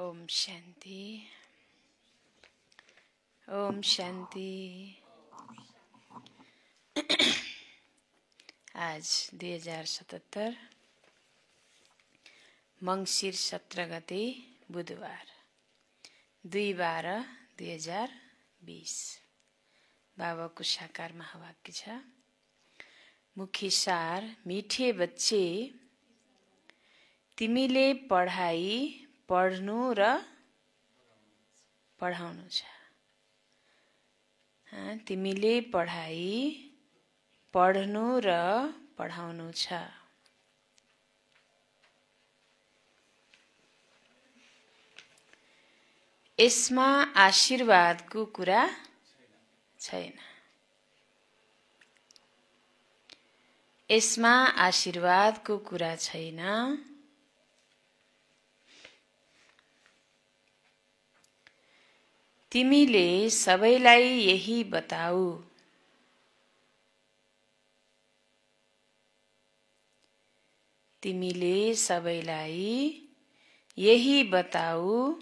ओम शान्ति ओम आज दुई हजार सतहत्तर मङ्सिर सत्र गते बुधबार दुई बाह्र दुई हजार बिस। बाबाको साकार महावाक्य छ मुख्य सार मिठे बच्चे तिमीले पढाइ पढ्नु र पढाउनु छ। तिमीले पढाइ पढ्नु र पढाउनु छ। यसमा आशीर्वादको कुरा छैन। यसमा आशीर्वादको कुरा छैन। तिमीले सबैलाई यही बताऊ। तिमीले सबैलाई यही बताऊ।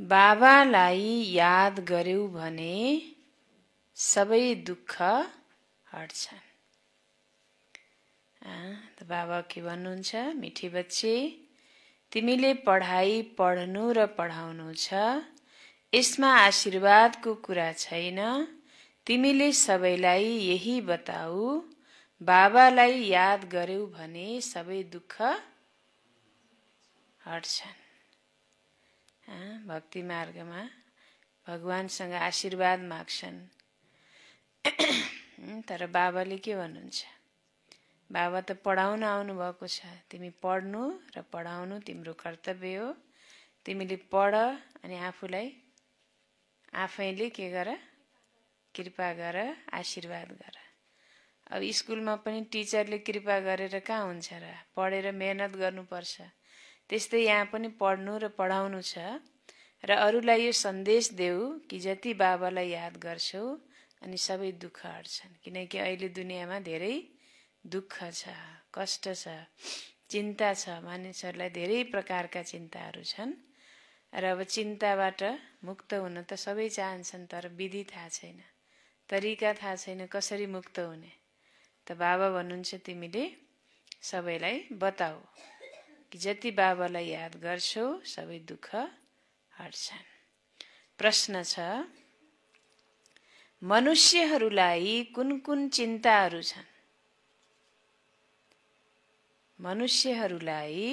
बाबालाई याद गर्यौ भने सबै दुःख हट्छन्। बाबा के भन्नुहुन्छ? मिठी बच्चे तिमीले पढाइ पढ्नु र पढाउनु छ। यसमा आशीर्वादको कुरा छैन। तिमीले सबैलाई यही बताऊ बाबालाई याद गर्यौ भने सबै दुःख हट्छन्। भक्ति मार्गमा भगवान्सँग आशीर्वाद माग्छन्। तर बाबाले के भन्नुहुन्छ? बाबा त पढाउन आउनुभएको छ। तिमी पढ्नु र पढाउनु तिम्रो कर्तव्य हो। तिमीले पढ अनि आफूलाई आफैले के गर? कृपा गर आशीर्वाद गर। अब स्कुलमा पनि टिचरले कृपा गरेर कहाँ हुन्छ र? पढेर मेहनत गर्नुपर्छ। त्यस्तै यहाँ पनि पढ्नु र पढाउनु छ। र अरूलाई यो सन्देश देऊ कि जति बाबालाई याद गर्छौ अनि सबै दुःख हट्छन् किनकि अहिले दुनियाँमा धेरै दुःख छ कष्ट छ चिन्ता छ मानिसहरूलाई धेरै प्रकारका चिन्ताहरू छन्। र अब चिन्ताबाट मुक्त हुन त सबै चाहन्छन् तर विधि थाहा छैन। तरिका थाहा छैन कसरी मुक्त हुने? त बाबा भन्नुहुन्छ तिमीले सबैलाई बताऊ कि जति बाबालाई याद गर्छौ सबै दुःख हट्छन्। प्रश्न छ मनुष्यहरूलाई कुन कुन चिन्ताहरू छन्? मनुष्यहरूलाई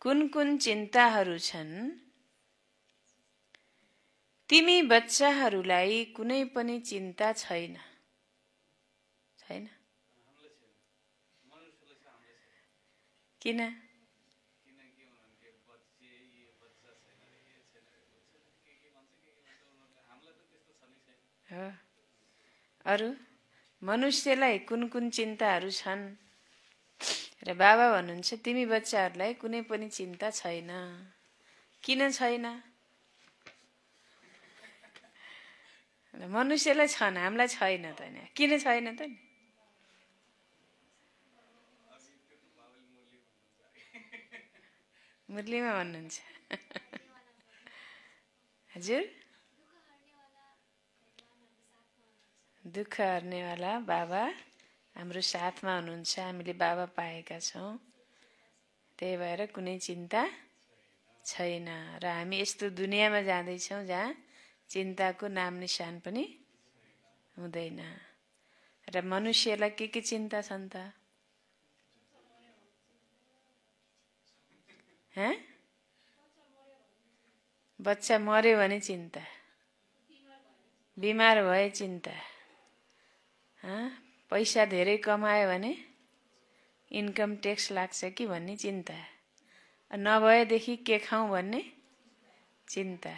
कुन कुन चिन्ताहरू छन्? तिमी बच्चाहरूलाई कुनै पनि चिन्ता छैन। छैन? किन? अरू? मनुष्यलाई कुन कुन चिन्ताहरू छन्? र बाबा भन्नुहुन्छ तिमी बच्चाहरूलाई कुनै पनि चिन्ता छैन। किन छैन? मनुष्यलाई छन् हामीलाई छैन त नि। किन छैन त नि? मुरलीमा भन्नुहुन्छ। हजुर? दुःख हर्नेवाला बाबा। हाम्रो साथमा हुनुहुन्छ हामीले बाबा पाएका छौँ। त्यही भएर कुनै चिन्ता छैन र हामी यस्तो दुनियाँमा जाँदैछौँ जहाँ चिन्ताको नाम निशान पनि हुँदैन। र मनुष्यलाई के के चिन्ता छन् त? बच्चा मर्यो भने चिन्ता। बिमार भए चिन्ता। पैसा धेरै कमायो भने इन्कम ट्याक्स लाग्छ कि भन्ने चिन्ता। नभएदेखि के खाउँ भन्ने चिन्ता।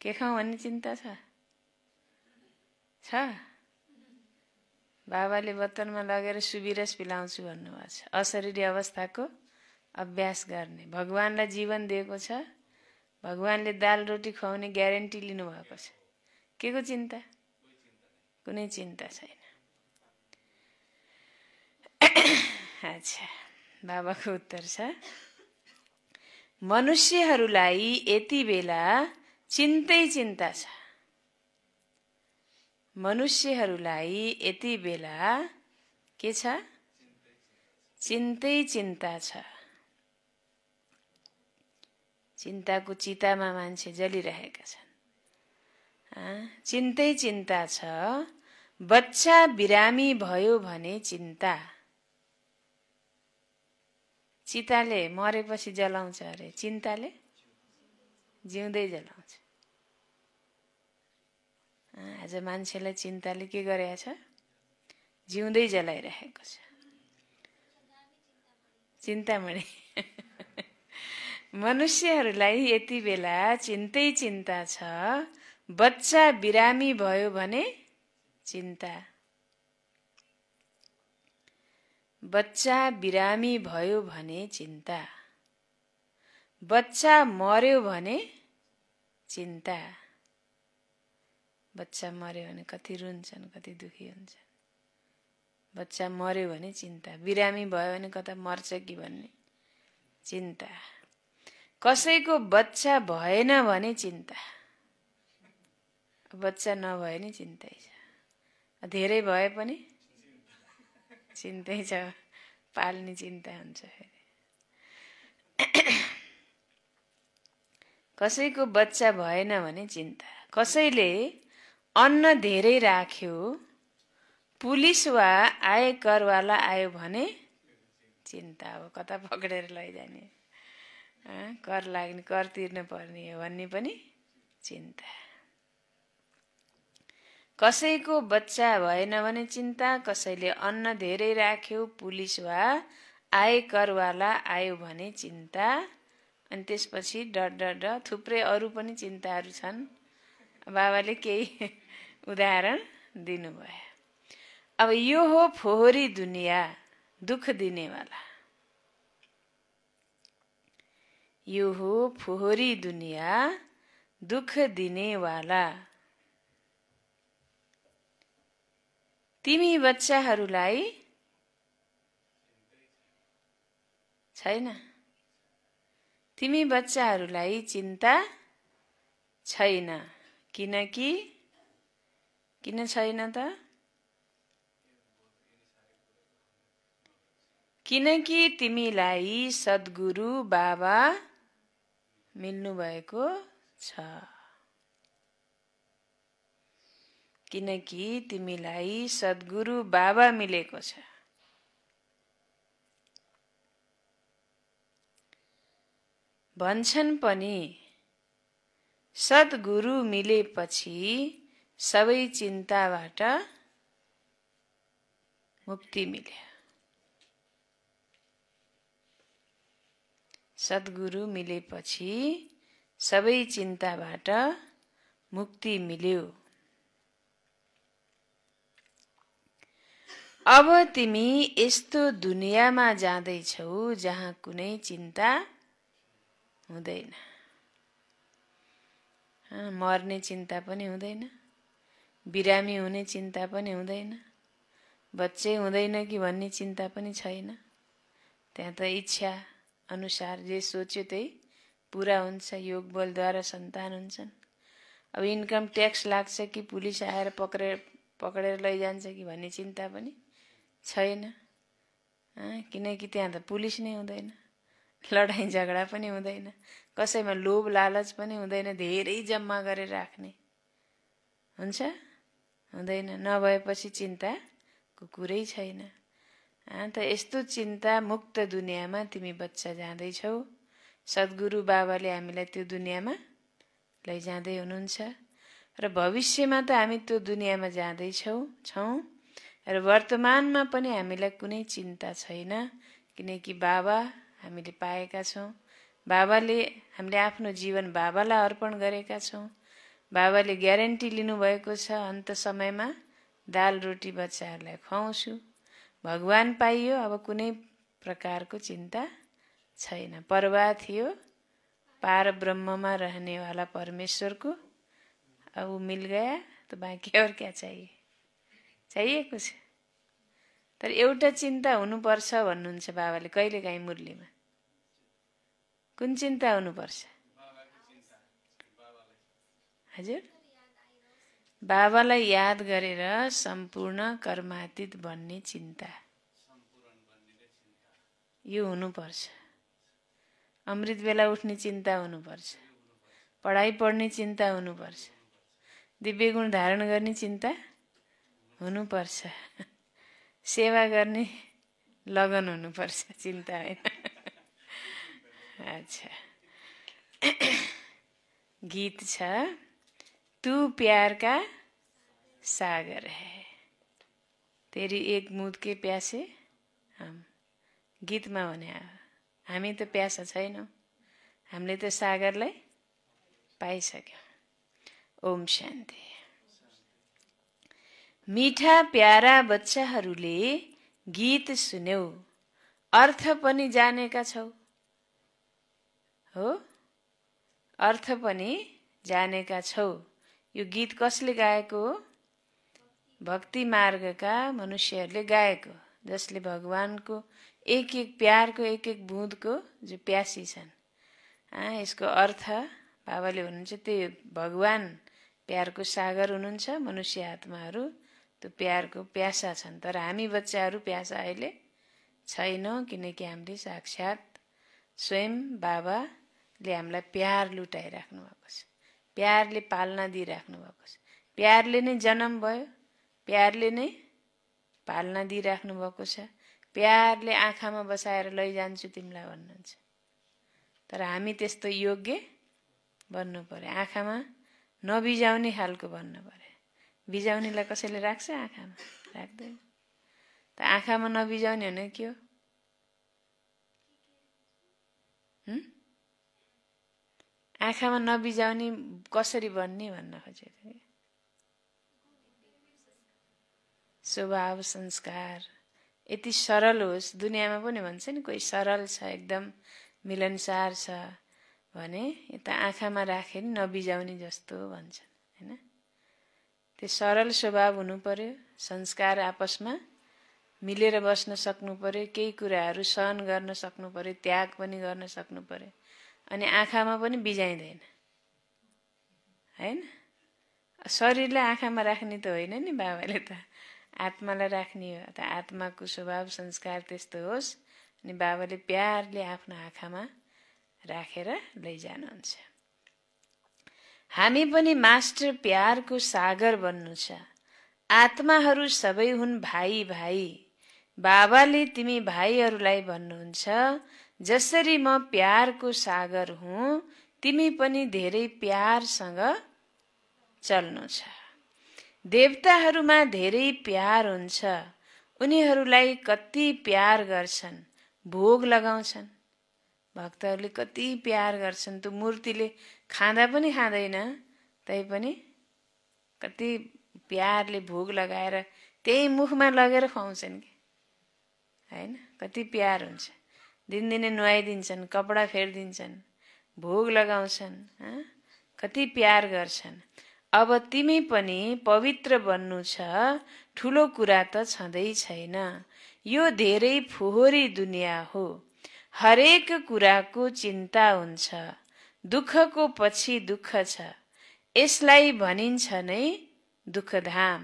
के खाउँ भन्ने चिन्ता छ? छ? बाबाले बत्तनमा लगेर सुबिरस पिलाउँछु भन्नुभएको छ। अशरीरी अवस्थाको अभ्यास गर्ने। भगवान्लाई जीवन दिएको छ। भगवान्ले दाल रोटी खुवाउने ग्यारेन्टी लिनुभएको छ। के को चिन्ता? कुनै चिन्ता छैन। अच्छा बाबाको उत्तर छ। मनुष्यहरूलाई यति बेला चिन्तै चिन्ता छ। मनुष्यहरूलाई यति बेला के छ? चिन्तै चिन्ता छ। चिन्ताको चितामा मान्छे जलिरहेका छन्। चिन्तै चिन्ता छ। बच्चा बिरामी भयो भने चिन्ता। चिताले मरेपछि जलाउँछ अरे। चिन्ताले? जिउँदै जलाउँछ। आज मान्छेलाई चिन्ताले के गरेको छ? जिउँदै जलाइरहेको छ। चिन्तामणि मनुष्यहरूलाई यति बेला चिन्तै चिन्ता छ। बच्चा बिरामी भयो भने चिन्ता। बच्चा बिरामी भयो भने चिन्ता। बच्चा मर्यो भने चिन्ता। बच्चा मर्यो भने कति रुन्छन् कति दुखी हुन्छन्। बच्चा मर्यो भने चिन्ता। बिरामी भयो भने कता मर्छ कि भन्ने चिन्ता। कसैको बच्चा भएन भने चिन्ता। बच्चा नभए नि चिन्तै छ धेरै भए पनि चिन्तै छ पाल्ने चिन्ता हुन्छ कसैको बच्चा भएन भने चिन्ता। कसैले अन्न धेरै राख्यो पुलिस वा आयकरवाला आयो भने चिन्ता। अब कता पक्रेर लैजाने? कर लाग्ने कर तिर्नु पर्ने हो भन्ने पनि चिन्ता। कसैको बच्चा भएन भने चिन्ता कसैले अन्न धेरै राख्यो पुलिस वा आयकरवाला आयो भने चिन्ता। अनि त्यसपछि डर डर डर थुप्रै अरू पनि चिन्ताहरू छन्। बाबाले केही उदाहरण दिनुभयो। अब यो हो फोहोरी दुनियाँ दुःख दिनेवाला। यो हो फोहोरी दुनियाँ दुःख दिनेवाला। तिमी बच्चाहरूलाई छैन। तिमी बच्चाहरूलाई चिन्ता छैन। किनकि किन छैन त? किनकि तिमीलाई सद्गुरु बाबा मिल्नुभएको छ। किनकि तिमीलाई सद्गुरु बाबा मिलेको छ। भन्छन् पनि सद्गुरु मिलेपछि सबै चिन्ताबाट मुक्ति मिल्यो सद्गुरु मिलेपछि सबै चिन्ताबाट मुक्ति मिल्यो। अब तिमी यस्तो दुनियाँमा जाँदैछौ जहाँ कुनै चिन्ता हुँदैन। मर्ने चिन्ता पनि हुँदैन बिरामी हुने चिन्ता पनि हुँदैन बच्चै हुँदैन कि भन्ने चिन्ता पनि छैन। त्यहाँ त इच्छा अनुसार जे सोच्यो त्यही पुरा हुन्छ योग बलद्वारा सन्तान हुन्छन्। अब इन्कम ट्याक्स लाग्छ कि पुलिस आएर पक्रेर पक्रेर लैजान्छ कि भन्ने चिन्ता पनि छैन। किनकि त्यहाँ त पुलिस नै हुँदैन। लडाइँ झगडा पनि हुँदैन। कसैमा लोभ लालच पनि हुँदैन। धेरै जम्मा गरेर राख्ने। हुन्छ? हुँदैन। नभएपछि चिन्ताको कुरै छैन। त यस्तो चिन्ता मुक्त दुनियाँमा तिमी बच्चा जाँदैछौ। सद्गुरु बाबाले हामीलाई त्यो दुनियाँमा लैजाँदै हुनुहुन्छ। र भविष्यमा त हामी त्यो दुनियाँमा जाँदैछौँ। छौँ? र वर्तमानमा पनि हामीलाई कुनै चिन्ता छैन किनकि बाबा हामीले पाएका छौँ। बाबाले हामीले आफ्नो जीवन बाबालाई अर्पण गरेका छौँ। बाबाले ग्यारेन्टी लिनुभएको छ अन्त समयमा दाल रोटी बच्चाहरूलाई खुवाउँछु। भगवान् पाइयो अब कुनै प्रकारको चिन्ता छैन। परवाह थियो पार ब्रह्ममा रहनेवाला परमेश्वर को अब मिल गया तो बाकी और क्या चाहिए? चाहिए कुछ तर एउटा चिन्ता हुनुपर्छ भन्नुहुन्छ बाबाले कहिलेकाहीँ मुरलीमा। कुन चिन्ता हुनुपर्छ? हजुर। बाबालाई याद गरेर सम्पूर्ण कर्मातीत भन्ने चिन्ता। यो हुनुपर्छ। अमृत बेला उठ्ने चिन्ता हुनुपर्छ। पढाइ पढ्ने चिन्ता हुनुपर्छ। दिव्य गुण धारण गर्ने चिन्ता। हुनुपर्छ। सेवा गर्ने लगन हुनुपर्छ चिन्ता होइन। अच्छा। गीत छ तू प्यार का सागर है। तेरी एक मुद के प्यासे? गीतमा भने हामी त प्यासा छैनौँ। हामीले त सागरलाई पाइसक्यौँ। ओम शान्ति। मिठा प्यारा बच्चाहरूले गीत सुन्यौ। अर्थ पनि जानेका छौ। हो? अर्थ पनि जानेका छौ। यो गीत कसले गाएको हो? भक्ति मार्गका मनुष्यहरूले गाएको जसले भगवानको एक एक प्यारको एक एक बुँदको जो प्यासी छन्। यसको अर्थ बाबाले हुनुहुन्छ त्यो भगवान प्यारको सागर हुनुहुन्छ मनुष्य आत्माहरू त्यो प्यारको प्यासा छन्। तर हामी बच्चाहरू प्यासा अहिले छैनौँ किनकि हामीले साक्षात् स्वयं बाबाले हामीलाई प्यार लुटाइराख्नु भएको छ। प्यारले पालना दिइराख्नु भएको छ। प्यारले नै जन्म भयो प्यारले नै पालना दिइराख्नु भएको छ। प्यारले आँखामा बसाएर लैजान्छु तिमीलाई भन्नुहुन्छ। तर हामी त्यस्तो योग्य बन्नु पर्यो आँखामा नबिजाउने खालको बन्नु पर्यो बिजाउनेलाई कसैले राख्छ? आँखामा। राख्दैन। त आँखामा नबिजाउने भने के हो? आँखामा नबिजाउने कसरी बन्ने भन्न खोजेको स्वभाव संस्कार। यति सरल होस्। दुनियाँमा पनि भन्छ नि कोही सरल छ एकदम मिलनसार छ भने यता आँखामा राखे नि नबिजाउने जस्तो भन्छन् होइन? त्यो सरल स्वभाव हुनु पर्यो संस्कार आपसमा मिलेर बस्न सक्नु पर्यो केही कुराहरू सहन गर्न सक्नु पर्यो त्याग पनि गर्न सक्नु पर्यो अनि आँखामा पनि बिजाइँदैन होइन? शरीरलाई आँखामा राख्ने त होइन नि बाबाले त। आत्मालाई राख्ने हो। त आत्माको स्वभाव संस्कार त्यस्तो होस् अनि बाबाले प्यारले आफ्नो आँखामा राखेर लैजानुहुन्छ। हामी पनि मास्टर प्यारको सागर बन्नु छ। आत्माहरू सबै हुन् भाइ भाइ। बाबाले तिमी भाइहरूलाई भन्नुहुन्छ जसरी म प्यारको सागर हुँ तिमी पनि धेरै प्यारसँग चल्नु छ। देवताहरूमा धेरै प्यार हुन्छ। उनीहरूलाई कति प्यार गर्छन् भोग लगाउँछन्। भक्तहरूले कति प्यार गर्छन्। त्यो मूर्तिले खाँदा पनि खाँदैन तैपनि कति प्यारले भोग लगाएर त्यही मुखमा लगेर खुवाउँछन् कि? होइन? कति प्यार हुन्छ। दिनदिनै नुहाइदिन्छन् कपडा फेरिदिन्छन् भोग लगाउँछन् कति प्यार गर्छन्। अब तिमी पनि पवित्र बन्नु छ ठुलो कुरा त छँदै छैन। यो धेरै फोहोरी दुनियाँ हो। हरेक कुराको चिन्ता हुन्छ। दुःखको पछि दुःख छ। यसलाई भनिन्छ नै दुःखधाम।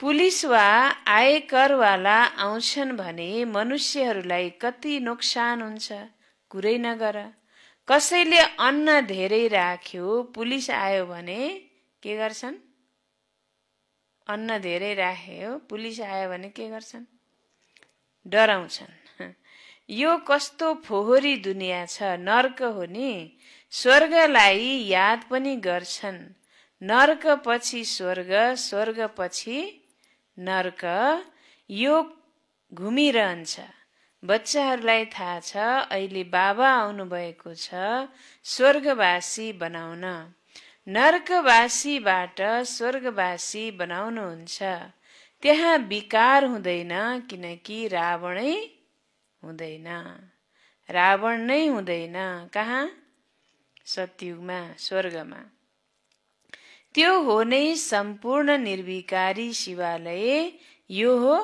पुलिस वा आयकरवाला आउँछन् भने मनुष्यहरूलाई कति नोक्सान हुन्छ कुरै नगर। कसैले अन्न धेरै राख्यो पुलिस आयो भने के गर्छन्? अन्न धेरै राख्यो पुलिस आयो भने के गर्छन्? डराउँछन्। यो कस्तो फोहोरी दुनियाँ छ नर्क हो नि। स्वर्गलाई याद पनि गर्छन्। नर्क पछि स्वर्ग स्वर्ग पछि नर्क। यो घुमिरहन्छ। बच्चाहरूलाई थाहा छ अहिले बाबा आउनुभएको छ स्वर्गवासी बनाउन। नर्कवासीबाट स्वर्गवासी बनाउनुहुन्छ। त्यहाँ विकार हुँदैन किनकि रावणै हुँदैन। रावण नै हुँदैन कहाँ? सत्युगमा स्वर्गमा। त्यो हो नै सम्पूर्ण निर्विकारी शिवालय यो हो?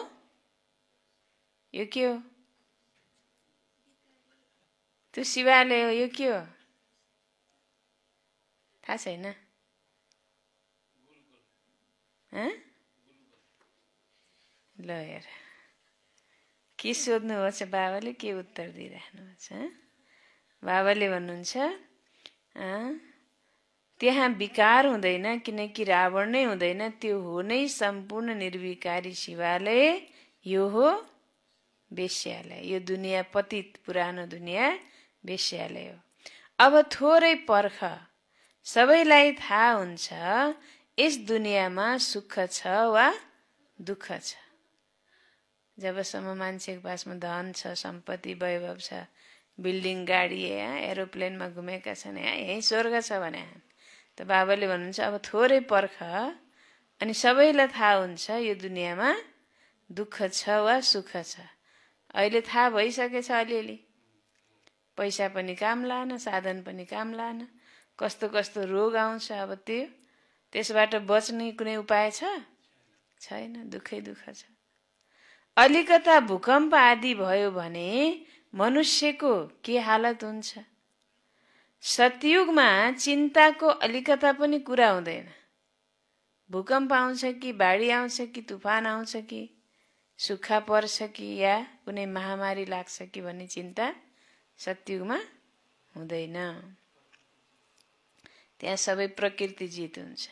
यो के हो? त्यो शिवालय हो यो के हो? थाहा छैन। ल हेर। के सोध्नुहोस् बाबाले के उत्तर दिइराख्नुहुन्छ? बाबाले भन्नुहुन्छ त्यहाँ विकार हुँदैन किनकि रावण नै हुँदैन त्यो हो नै सम्पूर्ण निर्विकारी शिवालय यो हो वेश्यालय यो दुनियाँ पतित पुरानो दुनियाँ वेश्यालय हो। अब थोरै पर्ख सबैलाई थाहा हुन्छ यस दुनियाँमा सुख छ वा दुःख छ? जबसम्म मान्छेको पासमा धन छ सम्पत्ति वैभव छ बिल्डिङ गाडी यहाँ एरोप्लेनमा घुमेका छन् यहाँ यहीँ स्वर्ग छ भने त बाबाले भन्नुहुन्छ अब थोरै पर्ख अनि सबैलाई थाहा हुन्छ यो दुनियाँमा दुःख छ वा सुख छ। अहिले थाहा भइसकेछ अलिअलि। पैसा पनि काम लान साधन पनि काम लान कस्तो कस्तो रोग आउँछ अब त्यो। त्यसबाट बच्ने कुनै उपाय छ? छैन दुःखै दुःख छ। अलिकता भूकम्प आदि भयो भने मनुष्यको के हालत हुन्छ? सतयुगमा चिन्ताको अलिकता पनि कुरा हुँदैन। भूकम्प आउँछ कि बाढी आउँछ कि तुफान आउँछ कि सुक्खा पर्छ कि या कुनै महामारी लाग्छ कि भन्ने चिन्ता सतयुगमा हुँदैन। त्यहाँ सबै प्रकृति जित हुन्छ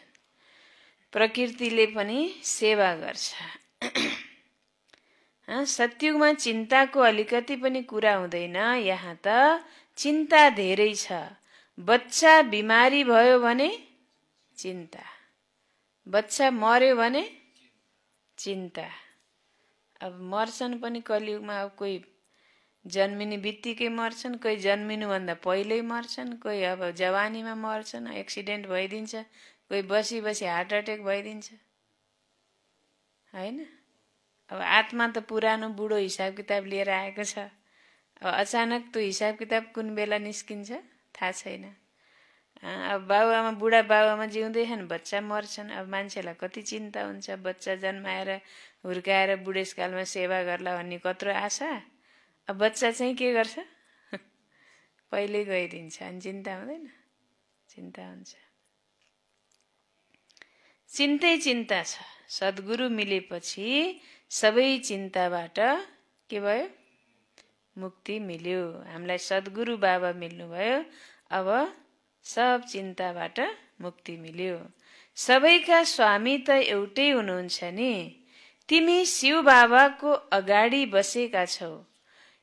प्रकृतिले पनि सेवा गर्छ। सत्युगमा चिन्ताको अलिकति पनि कुरा हुँदैन। यहाँ त चिन्ता धेरै छ। बच्चा बिमारी भयो भने चिन्ता। बच्चा मर्यो भने चिन्ता। अब मर्छन् पनि कलियुगमा अब कोही जन्मिने बित्तिकै मर्छन् कोही जन्मिनुभन्दा पहिल्यै मर्छन् कोही अब जवानीमा मर्छन् एक्सिडेन्ट भइदिन्छ कोही बसी बसी हार्ट एट्याक भइदिन्छ। होइन? अब आत्मा त पुरानो बुढो हिसाब किताब लिएर आएको छ। अब अचानक त्यो हिसाब किताब कुन बेला निस्किन्छ थाहा छैन। अब बाबुआमा बुढा बाबुआमा जिउँदैछन् बच्चा मर्छन् अब मान्छेलाई कति चिन्ता हुन्छ। बच्चा जन्माएर हुर्काएर बुढेसकालमा सेवा गर्ला भन्ने कत्रो आशा। अब बच्चा चाहिँ के गर्छ? पहिल्यै गइदिन्छ अनि चिन्ता हुँदैन। चिन्ता हुन्छ। चिन्तै चिन्ता छ। सद्गुरु मिलेपछि सबै चिन्ताबाट के भयो? मुक्ति मिल्यो। हामीलाई सद्गुरु बाबा मिल्नुभयो। अब सब चिन्ताबाट मुक्ति मिल्यो। सबैका स्वामी त एउटै हुनुहुन्छ नि। तिमी शिव बाबाको अगाडि बसेका छौ।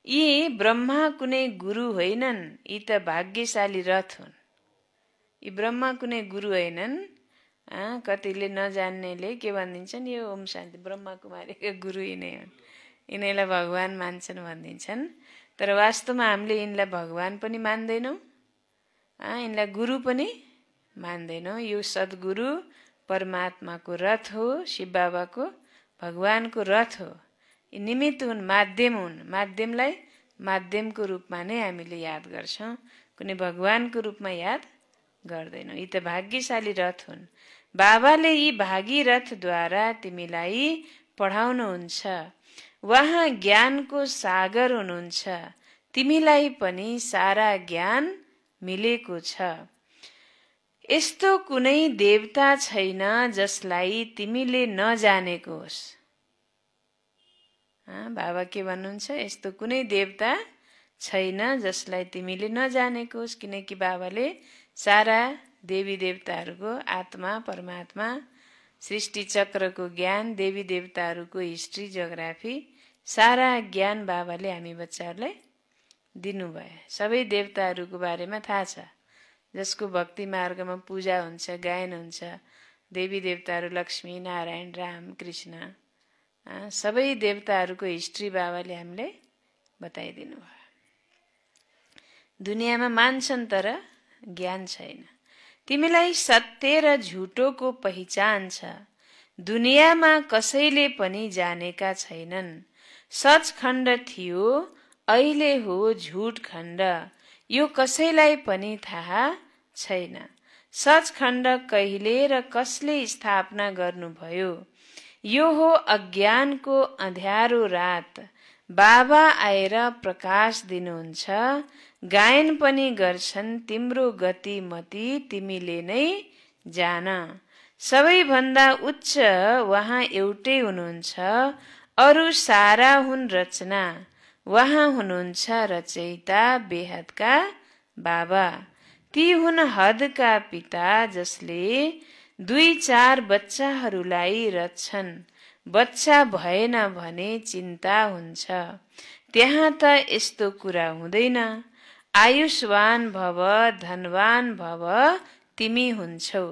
यी ब्रह्मा कुनै गुरु होइनन्। यी त भाग्यशाली रथ हुन्। यी ब्रह्मा कुनै गुरु होइनन्। कतिले नजान्नेले के भनिदिन्छन्? यो ओम शान्ति ब्रह्मा कुमारीका गुरु यिनै हुन्। यिनीलाई भगवान् मान्छन् भनिदिन्छन्। तर वास्तवमा हामीले यिनलाई भगवान् पनि मान्दैनौँ। यिनलाई गुरु पनि मान्दैनौँ। यो सद्गुरु परमात्माको रथ हो शिव बाबाको भगवानको रथ हो। यी निमित्त हुन् माध्यम हुन्। माध्यमलाई माध्यमको रूपमा नै हामीले याद गर्छौँ। कुनै भगवानको रूपमा याद गर्दैनौँ। यी त भाग्यशाली रथ हुन्। बाबाले यी भागीरथद्वारा तिमीलाई पढाउनुहुन्छ। उहाँ ज्ञानको सागर हुनुहुन्छ। तिमीलाई पनि सारा ज्ञान मिलेको छ। यस्तो कुनै देवता छैन जसलाई तिमीले नजानेको होस्। बाबा के भन्नुहुन्छ? यस्तो कुनै देवता छैन जसलाई तिमीले नजानेको होस् किनकि बाबाले सारा देवी देवताहरूको आत्मा परमात्मा सृष्टि चक्रको ज्ञान देवी देवताहरूको हिस्ट्री जोग्राफी सारा ज्ञान बाबाले हामी बच्चाहरूलाई दिनुभयो। सबै देवताहरूको बारेमा थाहा छ। जसको भक्ति मार्गमा पूजा हुन्छ गायन हुन्छ देवी देवताहरू लक्ष्मी नारायण राम कृष्ण सबै देवताहरूको हिस्ट्री बाबाले हामीले बताइदिनु भयो दुनियाँमा मान्छन् तर ज्ञान छैन। तिमीलाई सत्य र झुटोको पहिचान छ। दुनियाँमा कसैले पनि जानेका छैनन्। सच खण्ड थियो अहिले हो झुट खण्ड। यो कसैलाई पनि थाहा छैन। सच खण्ड कहिले र कसले स्थापना गर्नुभयो? यो हो अज्ञानको अँध्यारो रात। बाबा आएर प्रकाश दिनुहुन्छ गायन पनि गर्छन् तिम्रो गति मति तिमीले नै जान। सबैभन्दा उच्च उहाँ एउटै हुनुहुन्छ अरू सारा हुन् रचना। उहाँ हुनुहुन्छ रचयिता बेहदका बाबा। ती हुन् हदका पिता जसले दुई चार बच्चाहरूलाई रच्छन्। बच्चा भएन भने चिन्ता हुन्छ। त्यहाँ त यस्तो कुरा हुँदैन। आयुष्वान भव धनवान भव तिमी हुन्छौ।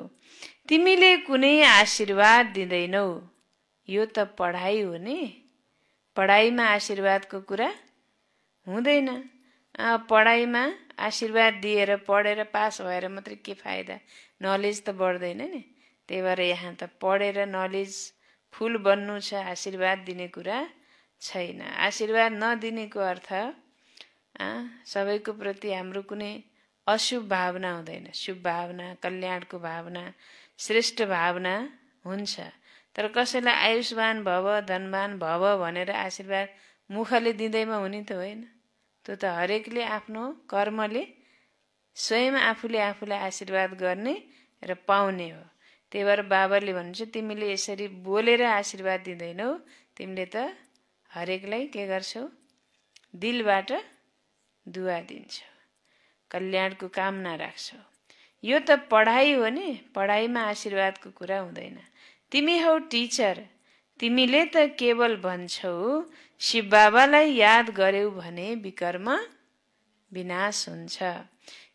तिमीले कुनै आशीर्वाद दिँदैनौ। यो त पढाइ हो नि। पढाइमा आशीर्वादको कुरा हुँदैन। पढाइमा आशीर्वाद दिएर पढेर पास भएर मात्रै के फाइदा? नलेज त बढ्दैन नि। त्यही भएर यहाँ त पढेर नलेज फुल बन्नु छ आशीर्वाद दिने कुरा छैन। आशीर्वाद नदिनेको अर्थ सबैको प्रति हाम्रो कुनै अशुभ भावना हुँदैन। शुभ भावना कल्याणको भावना श्रेष्ठ भावना हुन्छ। तर कसैलाई आयुष्मान भव धनवान भव भनेर आशीर्वाद मुखले दिँदैमा हुने त होइन। त्यो त हरेकले आफ्नो कर्मले स्वयं आफूले आफूलाई आशीर्वाद गर्ने र पाउने हो। त्यही भएर बाबाले भन्नुहुन्छ तिमीले यसरी बोलेर आशीर्वाद दिँदैनौ तिमीले त हरेकलाई के गर्छौ? दिलबाट दुवा दिन्छौ। कल्याणको कामना राख्छौ। यो त पढाइ हो नि पढाइमा आशीर्वादको कुरा हुँदैन। तिमी हौ टिचर तिमीले त केवल भन्छौ शिव बाबालाई याद गर्यौ भने विकर्म विनाश हुन्छ।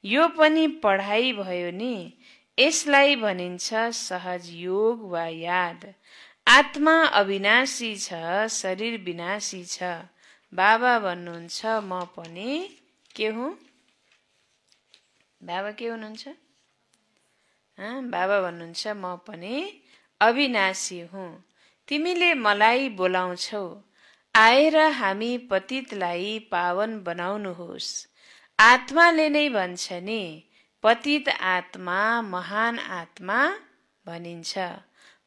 यो पनि पढाइ भयो नि यसलाई भनिन्छ सहज योग वा याद। आत्मा अविनाशी छ शरीर विनाशी छ। बाबा भन्नुहुन्छ म पनि। के हुँ? बाबा के हुनुहुन्छ? बाबा भन्नुहुन्छ म पनि अविनाशी हुँ। तिमीले मलाई बोलाउँछौ। आएर हामी पतितलाई पावन बनाउनुहोस्। आत्माले नै भन्छ नि पतित आत्मा महान आत्मा भनिन्छ।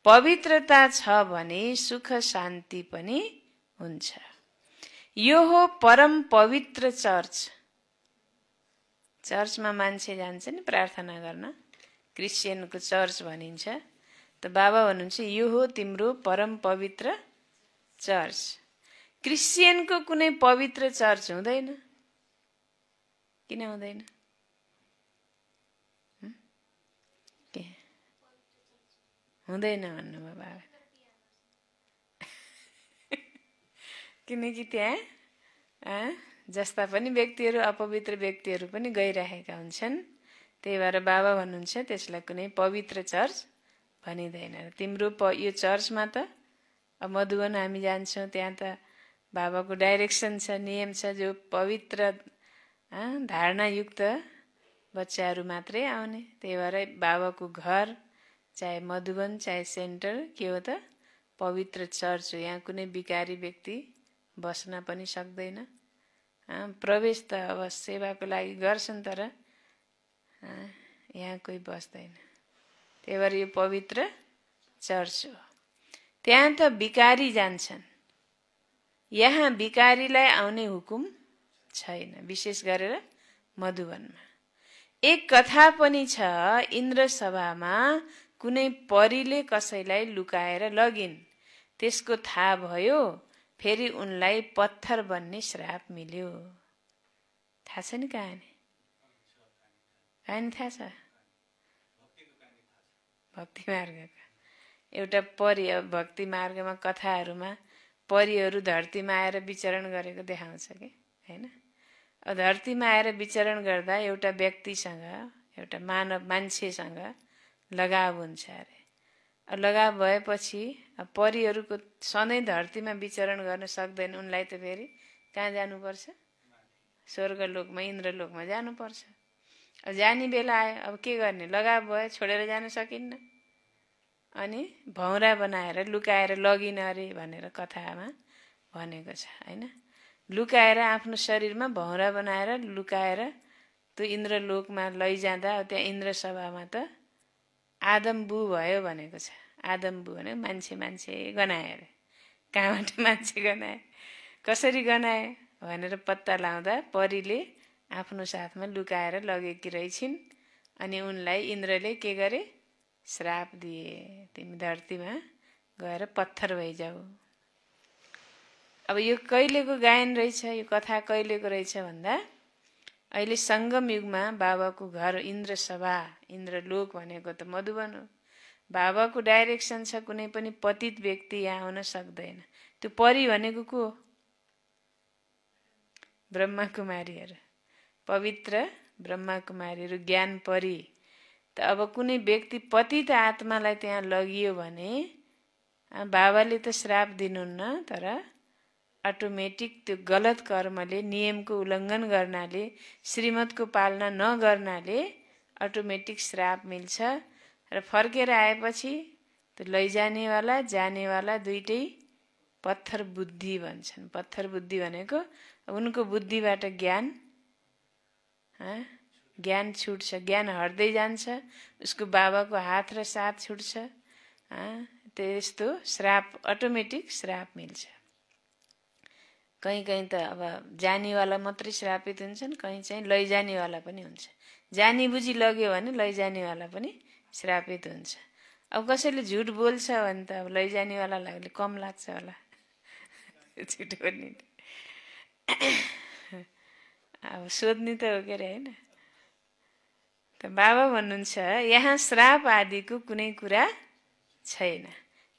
पवित्रता छ भने सुख शान्ति पनि हुन्छ। यो हो परम पवित्र चर्च। चर्चमा मान्छे जान्छ नि प्रार्थना गर्न। क्रिस्चियनको चर्च भनिन्छ। त बाबा भन्नुहुन्छ यो हो तिम्रो परम पवित्र चर्च। क्रिस्चियनको कुनै पवित्र चर्च हुँदैन। किन हुँदैन? हुँदैन भन्नुभयो बाबा। किनकि त्यहाँ जस्ता पनि व्यक्तिहरू अपवित्र व्यक्तिहरू पनि गइरहेका हुन्छन्। त्यही भएर बाबा भन्नुहुन्छ त्यसलाई कुनै पवित्र चर्च भनिँदैन। तिम्रो प यो चर्चमा त अब मधुवन हामी जान्छौँ त्यहाँ त बाबाको डाइरेक्सन छ नियम छ जो पवित्र धारणायुक्त बच्चाहरू मात्रै आउने। त्यही भएर बाबाको घर चाहे मधुवन चाहे सेन्टर के हो त पवित्र चर्च हो। यहाँ कुनै बिकारी व्यक्ति बस्न पनि सक्दैन। प्रवेश त अब सेवाको लागि गर्छन् तर यहाँ कोही बस्दैन। त्यही भएर यो पवित्र चर्च हो। त्यहाँ त बिकारी जान्छन्। यहाँ बिकारीलाई आउने हुकुम छैन विशेष गरेर मधुवनमा एक कथा पनि छ इन्द्र सभामा कुनै परीले कसैलाई लुकाएर लगिन्। त्यसको थाहा भयो फेरि उनलाई पत्थर बन्ने श्राप मिल्यो। थाहा छ नि कहानी? कहानी थाहा छ? भक्ति मार्गका। एउटा परि भक्ति मार्गमा कथाहरूमा परिहरू धरतीमा आएर विचरण गरेको देखाउँछ कि? होइन? धरतीमा आएर विचरण गर्दा एउटा व्यक्तिसँग एउटा मानव मान्छेसँग लगाव हुन्छ अरे। लगाव भएपछि परिहरूको सधैँ धरतीमा विचरण गर्न सक्दैन उनलाई त फेरि कहाँ जानुपर्छ? स्वर्गलोकमा इन्द्रलोकमा जानुपर्छ। जाने बेला आयो अब के गर्ने? लगाव भयो छोडेर जान सकिन्न। अनि भौरा बनाएर लुकाएर लगिन अरे भनेर कथामा भनेको छ होइन? लुकाएर आफ्नो शरीरमा भौरा बनाएर लुकाएर त्यो इन्द्रलोकमा लैजाँदा त्यहाँ इन्द्र सभामा त आदम्बु भयो भनेको छ। आदम्बु भने मान्छे मान्छे गनाए अरे। कहाँबाट मान्छे गनाए? कसरी गनाए? भनेर पत्ता लाउँदा परीले आफ्नो साथमा लुकाएर लगेकी रहेछिन्। अनि उनलाई इन्द्रले के गरे? श्राप दिए। तिमी धरतीमा गएर पत्थर भइजाऊ। अब यो कहिलेको गायन रहेछ? यो कथा कहिलेको रहेछ भन्दा अहिले सङ्गम युगमा बाबाको घर इन्द्र सभा इन्द्र लोक भनेको त मधुबन हो। बाबाको डाइरेक्सन छ कुनै पनि पतित व्यक्ति यहाँ आउन सक्दैन। त्यो परि भनेको को ब्रह्मा कुमारीहरू पवित्र ब्रह्मा कुमारीहरू ज्ञान परि। त अब कुनै व्यक्ति पतित आत्मालाई त्यहाँ लगियो भने बाबाले त श्राप दिनुहुन्न तर अटोमेटिक त्यो गलत कर्मले नियमको उल्लङ्घन गर्नाले श्रीमतको पालना नगर्नाले अटोमेटिक श्राप मिल्छ र फर्केर आएपछि त्यो लैजानेवाला जानेवाला दुइटै पत्थर बुद्धि भन्छन्। पत्थर बुद्धि भनेको उनको बुद्धिबाट ज्ञान ज्ञान छुट्छ ज्ञान हट्दै जान्छ उसको बाबाको हात र साथ छुट्छ त्यस्तो श्राप अटोमेटिक श्राप मिल्छ। कहीँ कहीँ त अब जानेवाला मात्रै श्रापित हुन्छन् कहीँ चाहिँ लैजानेवाला पनि हुन्छ। जानी बुझी लग्यो भने लैजानेवाला पनि श्रापित हुन्छ। अब कसैले झुट बोल्छ भने त अब लैजानेवालालाई कम लाग्छ होला। झुट बोल्ने अब सोध्ने त हो के अरे होइन? त बाबा भन्नुहुन्छ यहाँ श्राप आदिको कुनै कुरा छैन।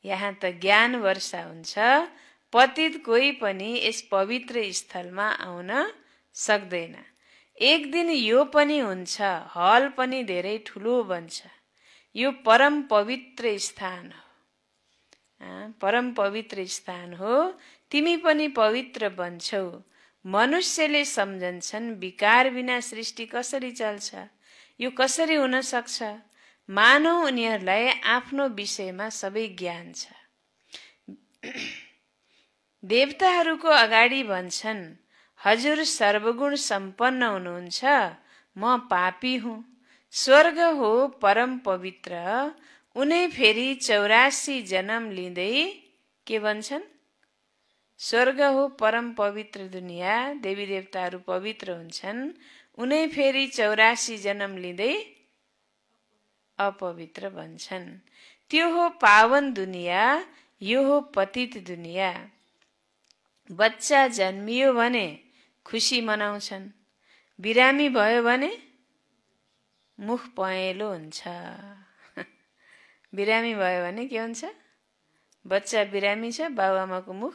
यहाँ त ज्ञान वर्षा हुन्छ। पतित कोही पनि यस पवित्र स्थलमा आउन सक्दैन। एक दिन यो पनि हुन्छ हल पनि धेरै ठुलो बन्छ। यो परम पवित्र स्थान हो। परम पवित्र स्थान हो। तिमी पनि पवित्र बन्छौ। मनुष्यले सम्झन्छन् विकार बिना सृष्टि कसरी चल्छ? यो कसरी हुन सक्छ? मानव उनीहरूलाई आफ्नो विषयमा सबै ज्ञान छ। देवताहरूको अगाडि भन्छन् हजुर सर्वगुण सम्पन्न हुनुहुन्छ म पापी हुँ। स्वर्ग हो परम पवित्र। उनै फेरि चौरासी जन्म लिँदै के भन्छन्? स्वर्ग हो परम पवित्र दुनियाँ देवी देवताहरू पवित्र हुन्छन्। उनै फेरि चौरासी जन्म लिँदै अपवित्र भन्छन्। त्यो हो पावन दुनियाँ यो हो पतित दुनियाँ। बच्चा जन्मियो भने खुसी मनाउँछन्। बिरामी भयो भने मुख पहेँलो हुन्छ। बिरामी भयो भने के हुन्छ? बच्चा बिरामी छ बाबुआमाको मुख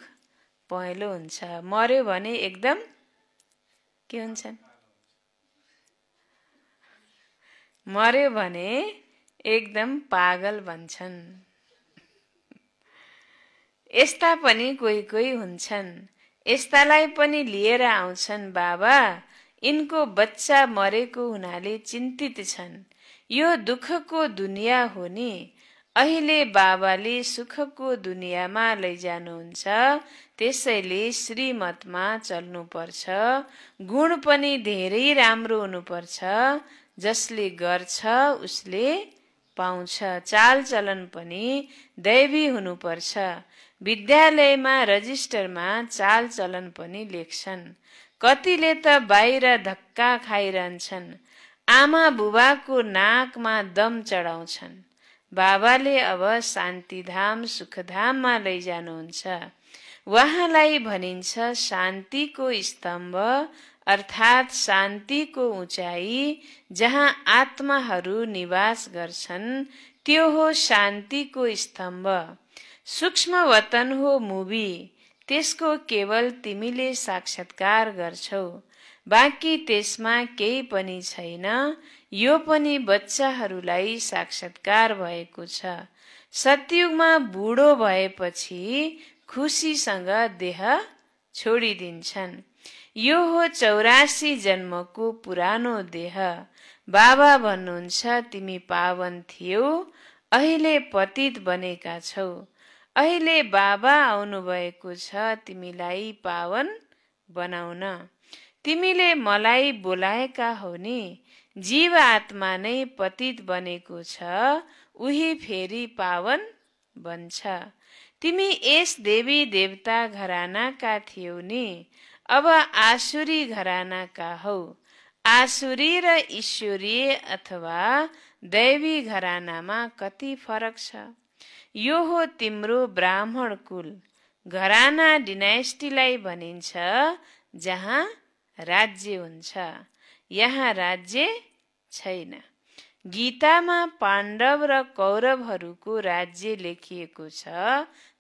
पहेँलो हुन्छ। मर्यो भने एकदम के हुन्छन्? मर्यो भने एकदम पागल भन्छन् यस्ता पनि कोही कोही हुन्छन्। यस्तालाई पनि लिएर आउँछन् बाबा। यिनको बच्चा मरेको हुनाले चिन्तित छन्। यो दुःखको दुनियाँ हो नि। अहिले बाबाले सुखको दुनियाँमा लैजानुहुन्छ। त्यसैले श्रीमतमा चल्नुपर्छ। गुण पनि धेरै राम्रो हुनुपर्छ। जसले गर्छ उसले पाउँछ। चालचलन पनि दैवी हुनुपर्छ। विद्यालयमा रजिस्टरमा चाल चलन पनि लेख्छन्। कतिले त बाहिर धक्का खाइरहन्छन्। आमा बुबाको नाकमा दम चढाउँछन्। बाबाले अब शान्तिधाम सुखधाममा लैजानुहुन्छ। उहाँलाई भनिन्छ शान्तिको स्तम्भ अर्थात् शान्तिको उचाइ जहाँ आत्माहरू निवास गर्छन् त्यो हो शान्तिको स्तम्भ। सूक्ष्म वतन हो मुभी त्यसको केवल तिमीले साक्षात्कार गर्छौ। बाँकी त्यसमा केही पनि छैन। यो पनि बच्चाहरूलाई साक्षात्कार भएको छ। सतयुगमा बुढो भएपछि खुसीसँग देह छोडिदिन्छन्। यो हो चौरासी जन्मको पुरानो देह। बाबा भन्नुहुन्छ तिमी पावन थियौ अहिले पतित बनेका छौ। अहिले बाबा आउनुभएको छ तिमीलाई पावन बनाउन। तिमीले मलाई बोलाएका हो नि। जीव आत्मा नै पतित बनेको छ उही फेरि पावन भन्छ तिमी यस देवी देवता घरानाका थियौ नि। अब आसुरी घरानाका हौ। आसुरी र ईश्वरीय अथवा दैवी घरानामा कति फरक छ? यो हो तिम्रो ब्राह्मण कुल। घराना डिनाइस्टीलाई भनिन्छ जहाँ राज्य हुन्छ। यहाँ राज्य छैन। गीतामा पाण्डव र कौरवहरूको राज्य लेखिएको छ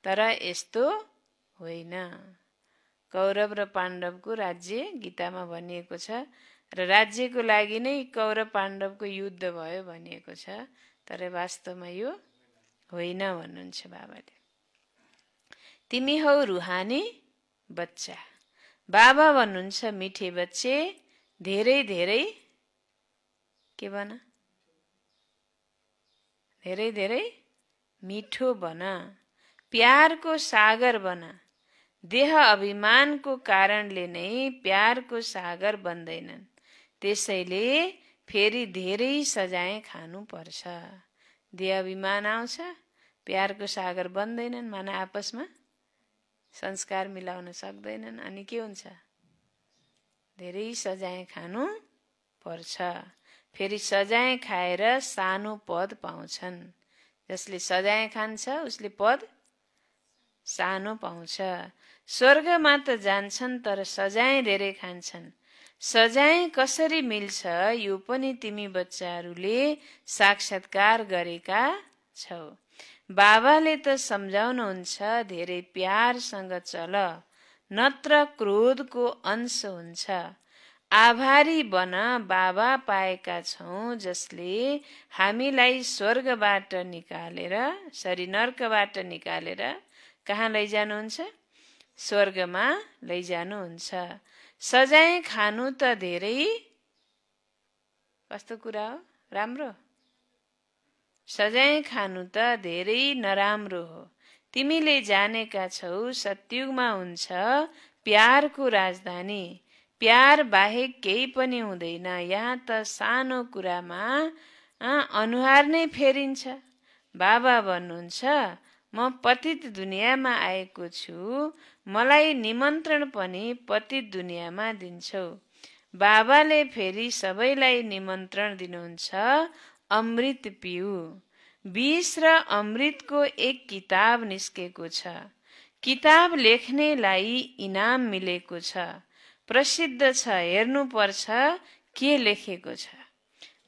तर यस्तो होइन। कौरव र पाण्डवको राज्य गीतामा भनिएको छ र राज्यको लागि नै कौरव पाण्डवको युद्ध भयो भनिएको छ तर वास्तवमा यो होइन भन्नुहुन्छ बाबाले। तिमी हौ रुहानी बच्चा। बाबा भन्नुहुन्छ मिठे बच्चे धेरै धेरै के भन? धेरै धेरै मिठो बन प्यारको सागर बन देह अभिमानको कारणले नै प्यारको सागर बन्दैनन्। त्यसैले फेरि धेरै सजाय खानु पर्छ देह अभिमान आउँछ प्यारको सागर बन्दैनन् मान आपसमा संस्कार मिलाउन सक्दैनन्। अनि के हुन्छ? धेरै सजाय खानु पर्छ। फेरि सजाय खाएर सानो पद पाउँछन्। जसले सजाय खान्छ उसले पद सानो पाउँछ। स्वर्गमा त जान्छन् तर सजाय धेरै खान्छन्। सजाय कसरी मिल्छ यो पनि तिमी बच्चाहरूले साक्षात्कार गरेका छौ। बाबाले त सम्झाउनुहुन्छ धेरै प्यारसँग चल नत्र क्रोधको अंश हुन्छ। आभारी बन बाबा पाएका छौँ जसले हामीलाई स्वर्गबाट निकालेर सरी नर्कबाट निकालेर कहाँ लैजानुहुन्छ स्वर्गमा लैजानुहुन्छ। सजाय खानु त धेरै कस्तो कुरा हो? राम्रो? सजाय खानु त धेरै नराम्रो हो। तिमीले जानेका छौ सत्युगमा हुन्छ प्यारको राजधानी। प्यार बाहेक केही पनि हुँदैन। यहाँ त सानो कुरामा अनुहार नै फेरिन्छ। बाबा भन्नुहुन्छ म पतित दुनियाँमा आएको छु। मलाई निमन्त्रण पनि पतित दुनियाँमा दिन्छौ। बाबाले फेरि सबैलाई निमन्त्रण दिनुहुन्छ। अमृत पिउ। विष र अमृतको एक किताब निस्केको छ। किताब लेख्नेलाई इनाम मिलेको छ। प्रसिद्ध छ हेर्नुपर्छ के लेखेको छ।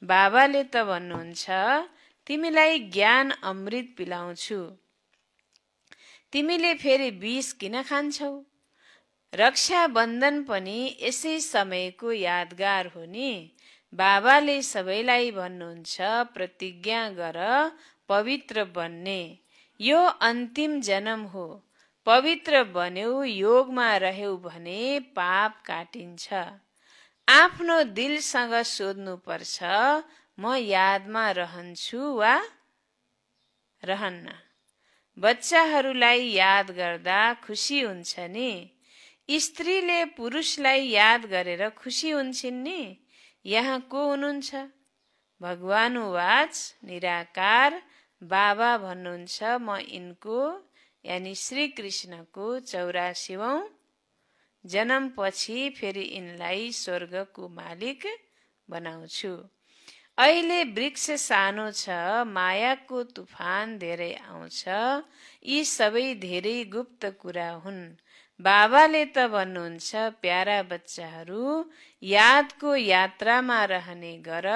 बाबाले त भन्नुहुन्छ तिमीलाई ज्ञान अमृत पिलाउँछु। तिमीले फेरि विष किन खान्छौ? रक्षाबन्धन पनि यसै समयको यादगार हो नि। बाबाले सबैलाई भन्नुहुन्छ प्रतिज्ञा गर पवित्र बन्ने। यो अन्तिम जन्म हो। पवित्र बन्यौ योगमा रह्यौ भने पाप काटिन्छ। आफ्नो दिलसँग सोध्नुपर्छ म यादमा रहन्छु वा रहन्न। बच्चाहरूलाई याद गर्दा खुसी हुन्छ नि। स्त्रीले पुरुषलाई याद गरेर खुसी हुन्छन् नि। यहाँ को हुनुहुन्छ भगवान वाच निराकार बाबा भन्नुहुन्छ म यिनको यानि श्री कृष्णको चौरासीौँ जन्मपछि फेरि यिनलाई स्वर्गको मालिक बनाउँछु। अहिले वृक्ष सानो छ मायाको तुफान धेरै आउँछ। यी सबै धेरै गुप्त कुरा हुन्। बाबाले त भन्नुहुन्छ प्यारा बच्चाहरू यादको यात्रामा रहने गर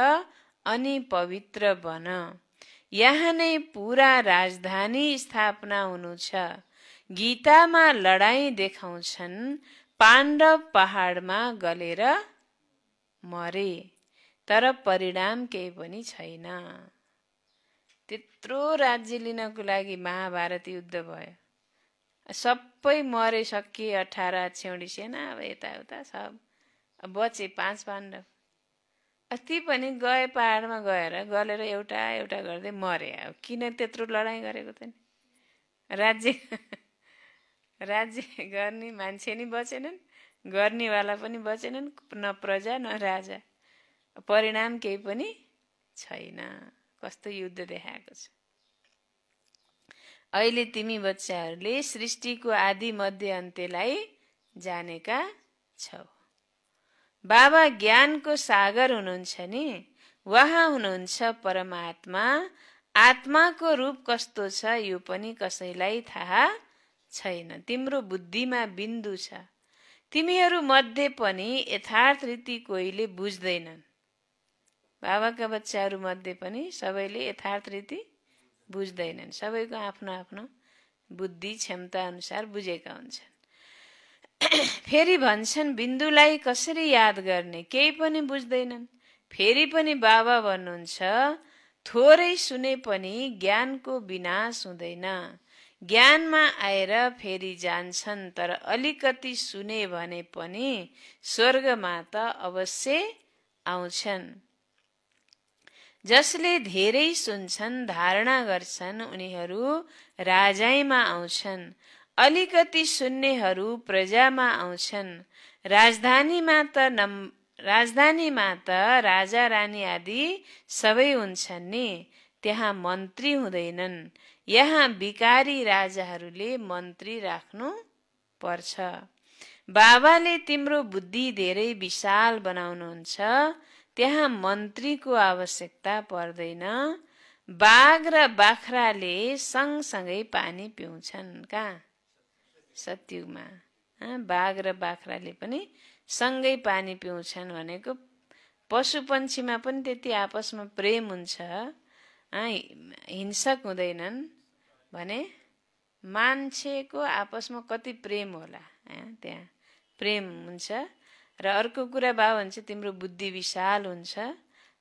अनि पवित्र बन। यहाँ नै पुरा राजधानी स्थापना हुनु छ। गीतामा लडाई देखाउँछन् पाण्डव पहाडमा गलेर मरे। तर परिणाम केही पनि छैन। त्यत्रो राज्य लिनको लागि महाभारत युद्ध भयो। सबै मरे सकिए अठार छेउडी सेना अब यताउता सब। बचे पाँच पाण्डव ती पनि गए पाहाडमा गएर गलेर एउटा एउटा गर्दै मरे। अब किन त्यत्रो लडाइँ गरेको त नि? राज्य राज्य गर्ने मान्छे नि बचेनन् गर्नेवाला पनि बचेनन् न प्रजा न राजा। परिणाम केही पनि छैन। कस्तो युद्ध देखाएको छ। अहिले तिमी बच्चाहरूले सृष्टिको आदि मध्य अन्त्यलाई जानेका छौ। बाबा ज्ञानको सागर हुनुहुन्छ नि? उहाँ हुनुहुन्छ परमात्मा। आत्माको रूप कस्तो छ यो पनि कसैलाई थाहा छैन। तिम्रो बुद्धिमा बिन्दु छ। तिमीहरू मध्ये पनि यथार्थ रीति कोहीले बुझ्दैनन्। बाबाका बच्चाहरू मध्ये पनि सबैले यथार्थ रीति बुझ्दैनन्। सबैको आफ्नो आफ्नो बुद्धि क्षमता अनुसार बुझेका हुन्छन्। फेरि भन्छन् बिन्दुलाई कसरी याद गर्ने? केही पनि बुझ्दैनन्। फेरि पनि बाबा भन्नुहुन्छ थोरै सुने पनि ज्ञानको विनाश हुँदैन। ज्ञानमा आएर फेरि जान्छन् तर अलिकति सुने भने पनि स्वर्गमा त अवश्य आउँछन्। जसले धेरै सुन्छन् धारणा गर्छन् उनीहरू राजाइमा आउँछन्। अलिकति सुन्नेहरू प्रजामा आउँछन्। राजधानीमा त नम राजधानीमा त राजा रानी आदि सबै हुन्छन् नि। त्यहाँ मन्त्री हुँदैनन्। यहाँ बिकारी राजाहरूले मन्त्री राख्नु पर्छ। बाबाले तिम्रो बुद्धि धेरै विशाल बनाउनुहुन्छ। त्यहाँ मन्त्रीको आवश्यकता पर्दैन। बाघ र बाख्राले सँगसँगै पानी पिउँछन् कहाँ सत्युगमा बाघ र बाख्राले पनि सँगै पानी पिउँछन् भनेको पशु पन्छीमा पनि त्यति आपसमा प्रेम हुन्छ हिंसक हुँदैनन् भने मान्छेको आपसमा कति प्रेम होला त्यहाँ प्रेम हुन्छ। र अर्को कुरा भयो भने चाहिँ तिम्रो बुद्धि विशाल हुन्छ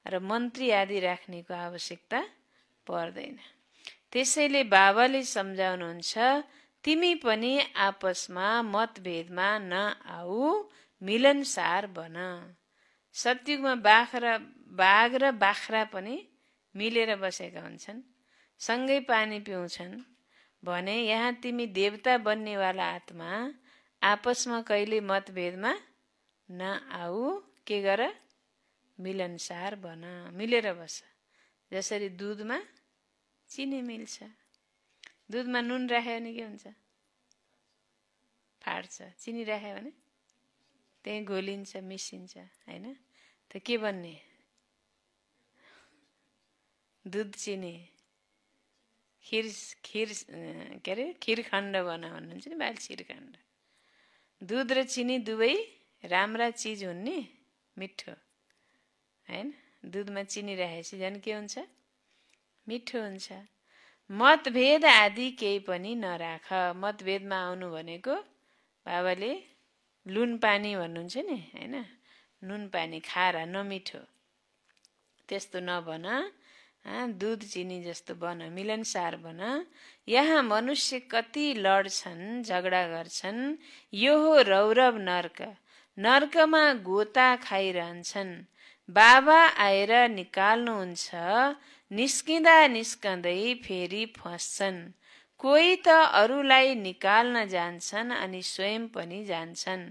र मन्त्री आदि राख्नेको आवश्यकता पर्दैन। त्यसैले बाबाले सम्झाउनुहुन्छ तिमी पनि आपसमा मतभेदमा नआऊ मिलनसार बन सत्युगमा बाख्रा बाघ र बाख्रा पनि मिलेर बसेका हुन्छन् सँगै पानी पिउँछन्। भने यहाँ तिमी देवता बन्नेवाला आत्मा आपसमा कहिले मतभेदमा नआऊ के गर? मिलनसार बन। मिलेर बस। जसरी दुधमा चिनी मिल्छ। दुधमा नुन राख्यो भने के हुन्छ? फाट्छ। चिनी राख्यो भने त्यहीँ घोलिन्छ मिसिन्छ होइन? त के बन्ने? दुध चिनी। खिर खिर के अरे? खिरखण्ड बना भन्नुहुन्छ नि बाल खिरखण्ड। दुध र चिनी दुवै राम्रा चिज हुन् नि मिठो। होइन दुधमा चिनी राखेपछि झन् के हुन्छ? मिठो हुन्छ। मतभेद आदि केही पनि नराख। मतभेदमा आउनु भनेको बाबाले लुन पानी भन्नुहुन्छ नि होइन नुन पानी खारा नमिठो। त्यस्तो नभन दुध चिनी जस्तो बन मिलनसार बन। यहाँ मनुष्य कति लड्छन् झगडा गर्छन् यो हो रौरव नर्क। नर्कमा गोता खाइरहन्छन्। बाबा आएर निकाल्नुहुन्छ निस्किँदा निस्कँदै फेरि फस्छन्। कोही त अरूलाई निकाल्न जान्छन् अनि स्वयं पनि जान्छन्।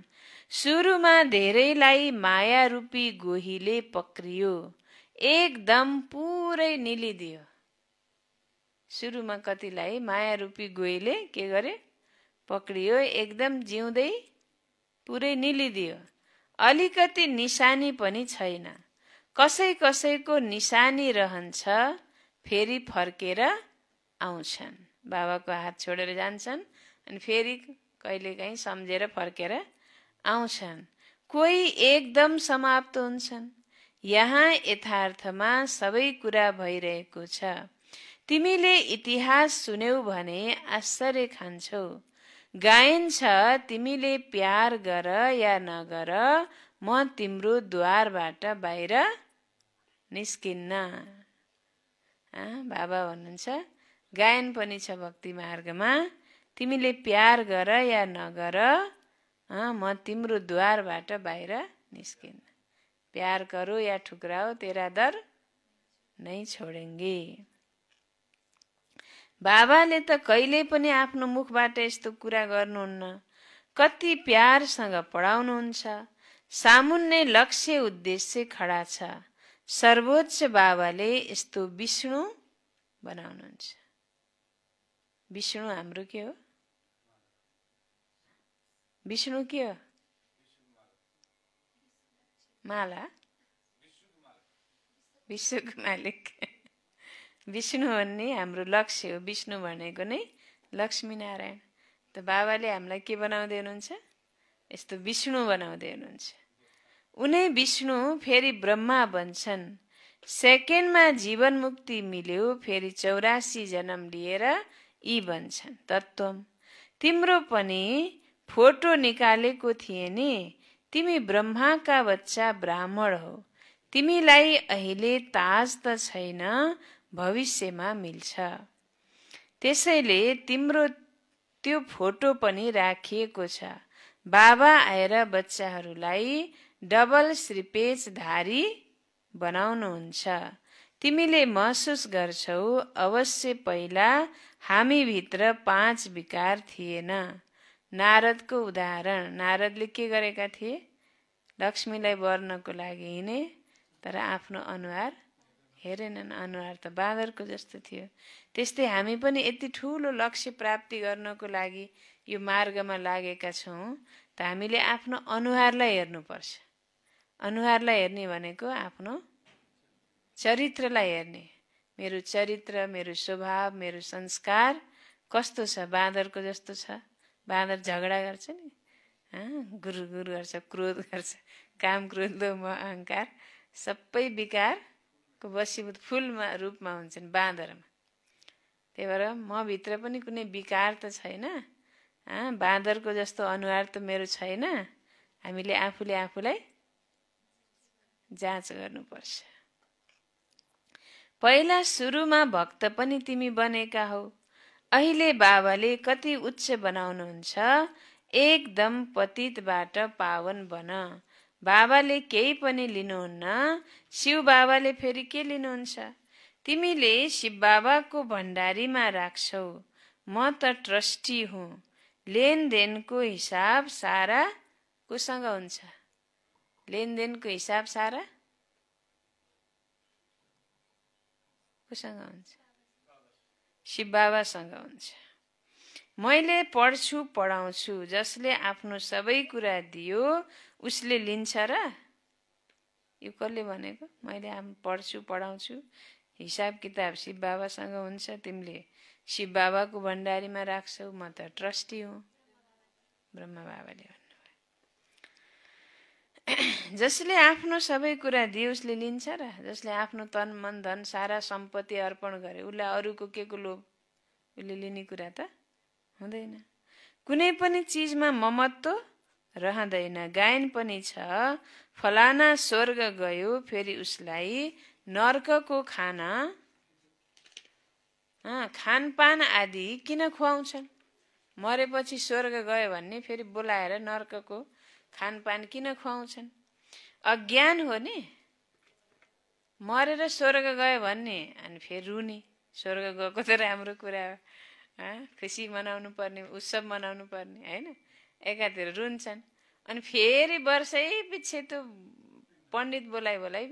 सुरुमा धेरैलाई माया रूपी गोहीले पक्रियो। एकदम पुरै निलिदियो। सुरुमा कतिलाई माया रूपी गोहीले के गरे? पक्रियो एकदम जिउँदै पुरै निलिदियो। अलिकति निशानी पनि छैन। कसै कसैको निशानी रहन्छ फेरि फर्केर आउँछन्। बाबाको हात छोडेर जान्छन् अनि फेरि कहिलेकाहीँ सम्झेर फर्केर आउँछन्। कोही एकदम समाप्त हुन्छन्। यहाँ यथार्थमा सबै कुरा भइरहेको छ। तिमीले इतिहास सुन्यौ भने आश्चर्य खान्छौ। गायन छ तिमीले प्यार गर या नगर म तिम्रो द्वारबाट बाहिर निस्किन्न। बाबा भन्नुहुन्छ। गायन पनि छ भक्ति मार्गमा। तिमीले प्यार गर या नगर म तिम्रो द्वारबाट बाहिर निस्किन्न। प्यार करो या ठुक्राओ तेरा दर नै छोडेङ्गे बाबाले त कहिले पनि आफ्नो मुखबाट यस्तो कुरा गर्नुहुन्न। कति प्यारसँग पढाउनुहुन्छ। सामुन्ने लक्ष्य उद्देश्य खडा छ। सर्वोच्च बाबाले यस्तो विष्णु बनाउनुहुन्छ। विष्णु हाम्रो के हो? विष्णु के हो? माला? विश्वको मालिक विष्णु भन्ने हाम्रो लक्ष्य हो विष्णु भनेको नै लक्ष्मीनारायण। त बाबाले हामीलाई के बनाउँदै हुनुहुन्छ? यस्तो विष्णु बनाउँदै हुनुहुन्छ। उनै विष्णु फेरि ब्रह्मा बन्छन्। सेकेन्डमा जीवन मुक्ति मिल्यो फेरि चौरासी जन्म लिएर यी बन्छन्। तत्त्वम। तिम्रो पनि फोटो निकालेको थिए नि। तिमी ब्रह्माका बच्चा ब्राह्मण हो। तिमीलाई अहिले ताज त छैन भविष्यमा मिल्छ। त्यसैले तिम्रो त्यो फोटो पनि राखिएको छ। बाबा आएर बच्चाहरूलाई डबल श्रीपेचधारी बनाउनुहुन्छ। तिमीले महसुस गर्छौ अवश्य पहिला हामीभित्र पाँच विकार थिएन। नारदको उदाहरण नारदले के गरेका थिए? लक्ष्मीलाई वर्नको लागि हिँडे तर आफ्नो अनुहार हेरेनन् अनुहार त बाँदरको जस्तो थियो। त्यस्तै हामी पनि यति ठुलो लक्ष्य प्राप्ति गर्नको लागि यो मार्गमा लागेका छौँ त हामीले आफ्नो अनुहारलाई हेर्नुपर्छ। अनुहारलाई हेर्ने भनेको आफ्नो चरित्रलाई हेर्ने। मेरो चरित्र मेरो स्वभाव मेरो संस्कार कस्तो छ? बाँदरको जस्तो छ। बाँदर झगडा गर्छ नि। गुरु गुरु गर्छ क्रोध गर्छ। काम क्रोध म अहङ्कार सबै विकारको वशीभूत फुलमा रूपमा हुन्छन् बाँदरमा। त्यही भएर भित्र पनि कुनै विकार त छैन। बाँदरको जस्तो अनुहार त मेरो छैन। हामीले आफूले आफूलाई जाँच गर्नुपर्छ। पहिला सुरुमा भक्त पनि तिमी बनेका हौ। अहिले बाबाले कति उच्च बनाउनुहुन्छ। एकदम पतितबाट पावन बन। बाबाले केही पनि लिनुहुन्न। शिव बाबाले फेरि के लिनुहुन्छ? तिमीले शिव बाबाको भण्डारीमा राख्छौ। म त ट्रस्टी हुँ। लेनदेनको हिसाब सारा कोसँग हुन्छ? लेनदेनको हिसाब सारा कोसँग हुन्छ? शिव बाबासँग हुन्छ। मैले पढ्छु पढाउँछु जसले आफ्नो सबै कुरा दियो उसले लिन्छ र। यो कसले भनेको? मैले पढ्छु पढाउँछु। हिसाब किताब शिव बाबासँग हुन्छ। तिमीले शिव बाबाको भण्डारीमा राख्छौ। म त ट्रस्टी हुँ। ब्रह्मा बाबाले भन्नुभयो। जसले आफ्नो सबै कुरा दिए उसले लिन्छ र। जसले आफ्नो तन मन धन सारा सम्पत्ति अर्पण गरे उसलाई अरूको के को लोभ? उसले लिने कुरा त हुँदैन। कुनै पनि चिजमा ममत्व रहँदैन गायन पनि छ। फलाना स्वर्ग गयो फेरि उसलाई नर्कको खाना खानपान आदि किन खुवाउँछन्? मरेपछि स्वर्ग गयो भन्ने फेरि बोलाएर नर्कको खानपान किन खुवाउँछन्? अज्ञान हो नि। मरेर स्वर्ग गयो भन्ने अनि फेरि रुने। स्वर्ग गएको त राम्रो कुरा हो। खुसी मनाउनु पर्ने उत्सव मनाउनु पर्ने होइन? एकातिर रुन्छन्। अनि फेरि वर्षै पछि त पण्डित बोलाइ बोलाइ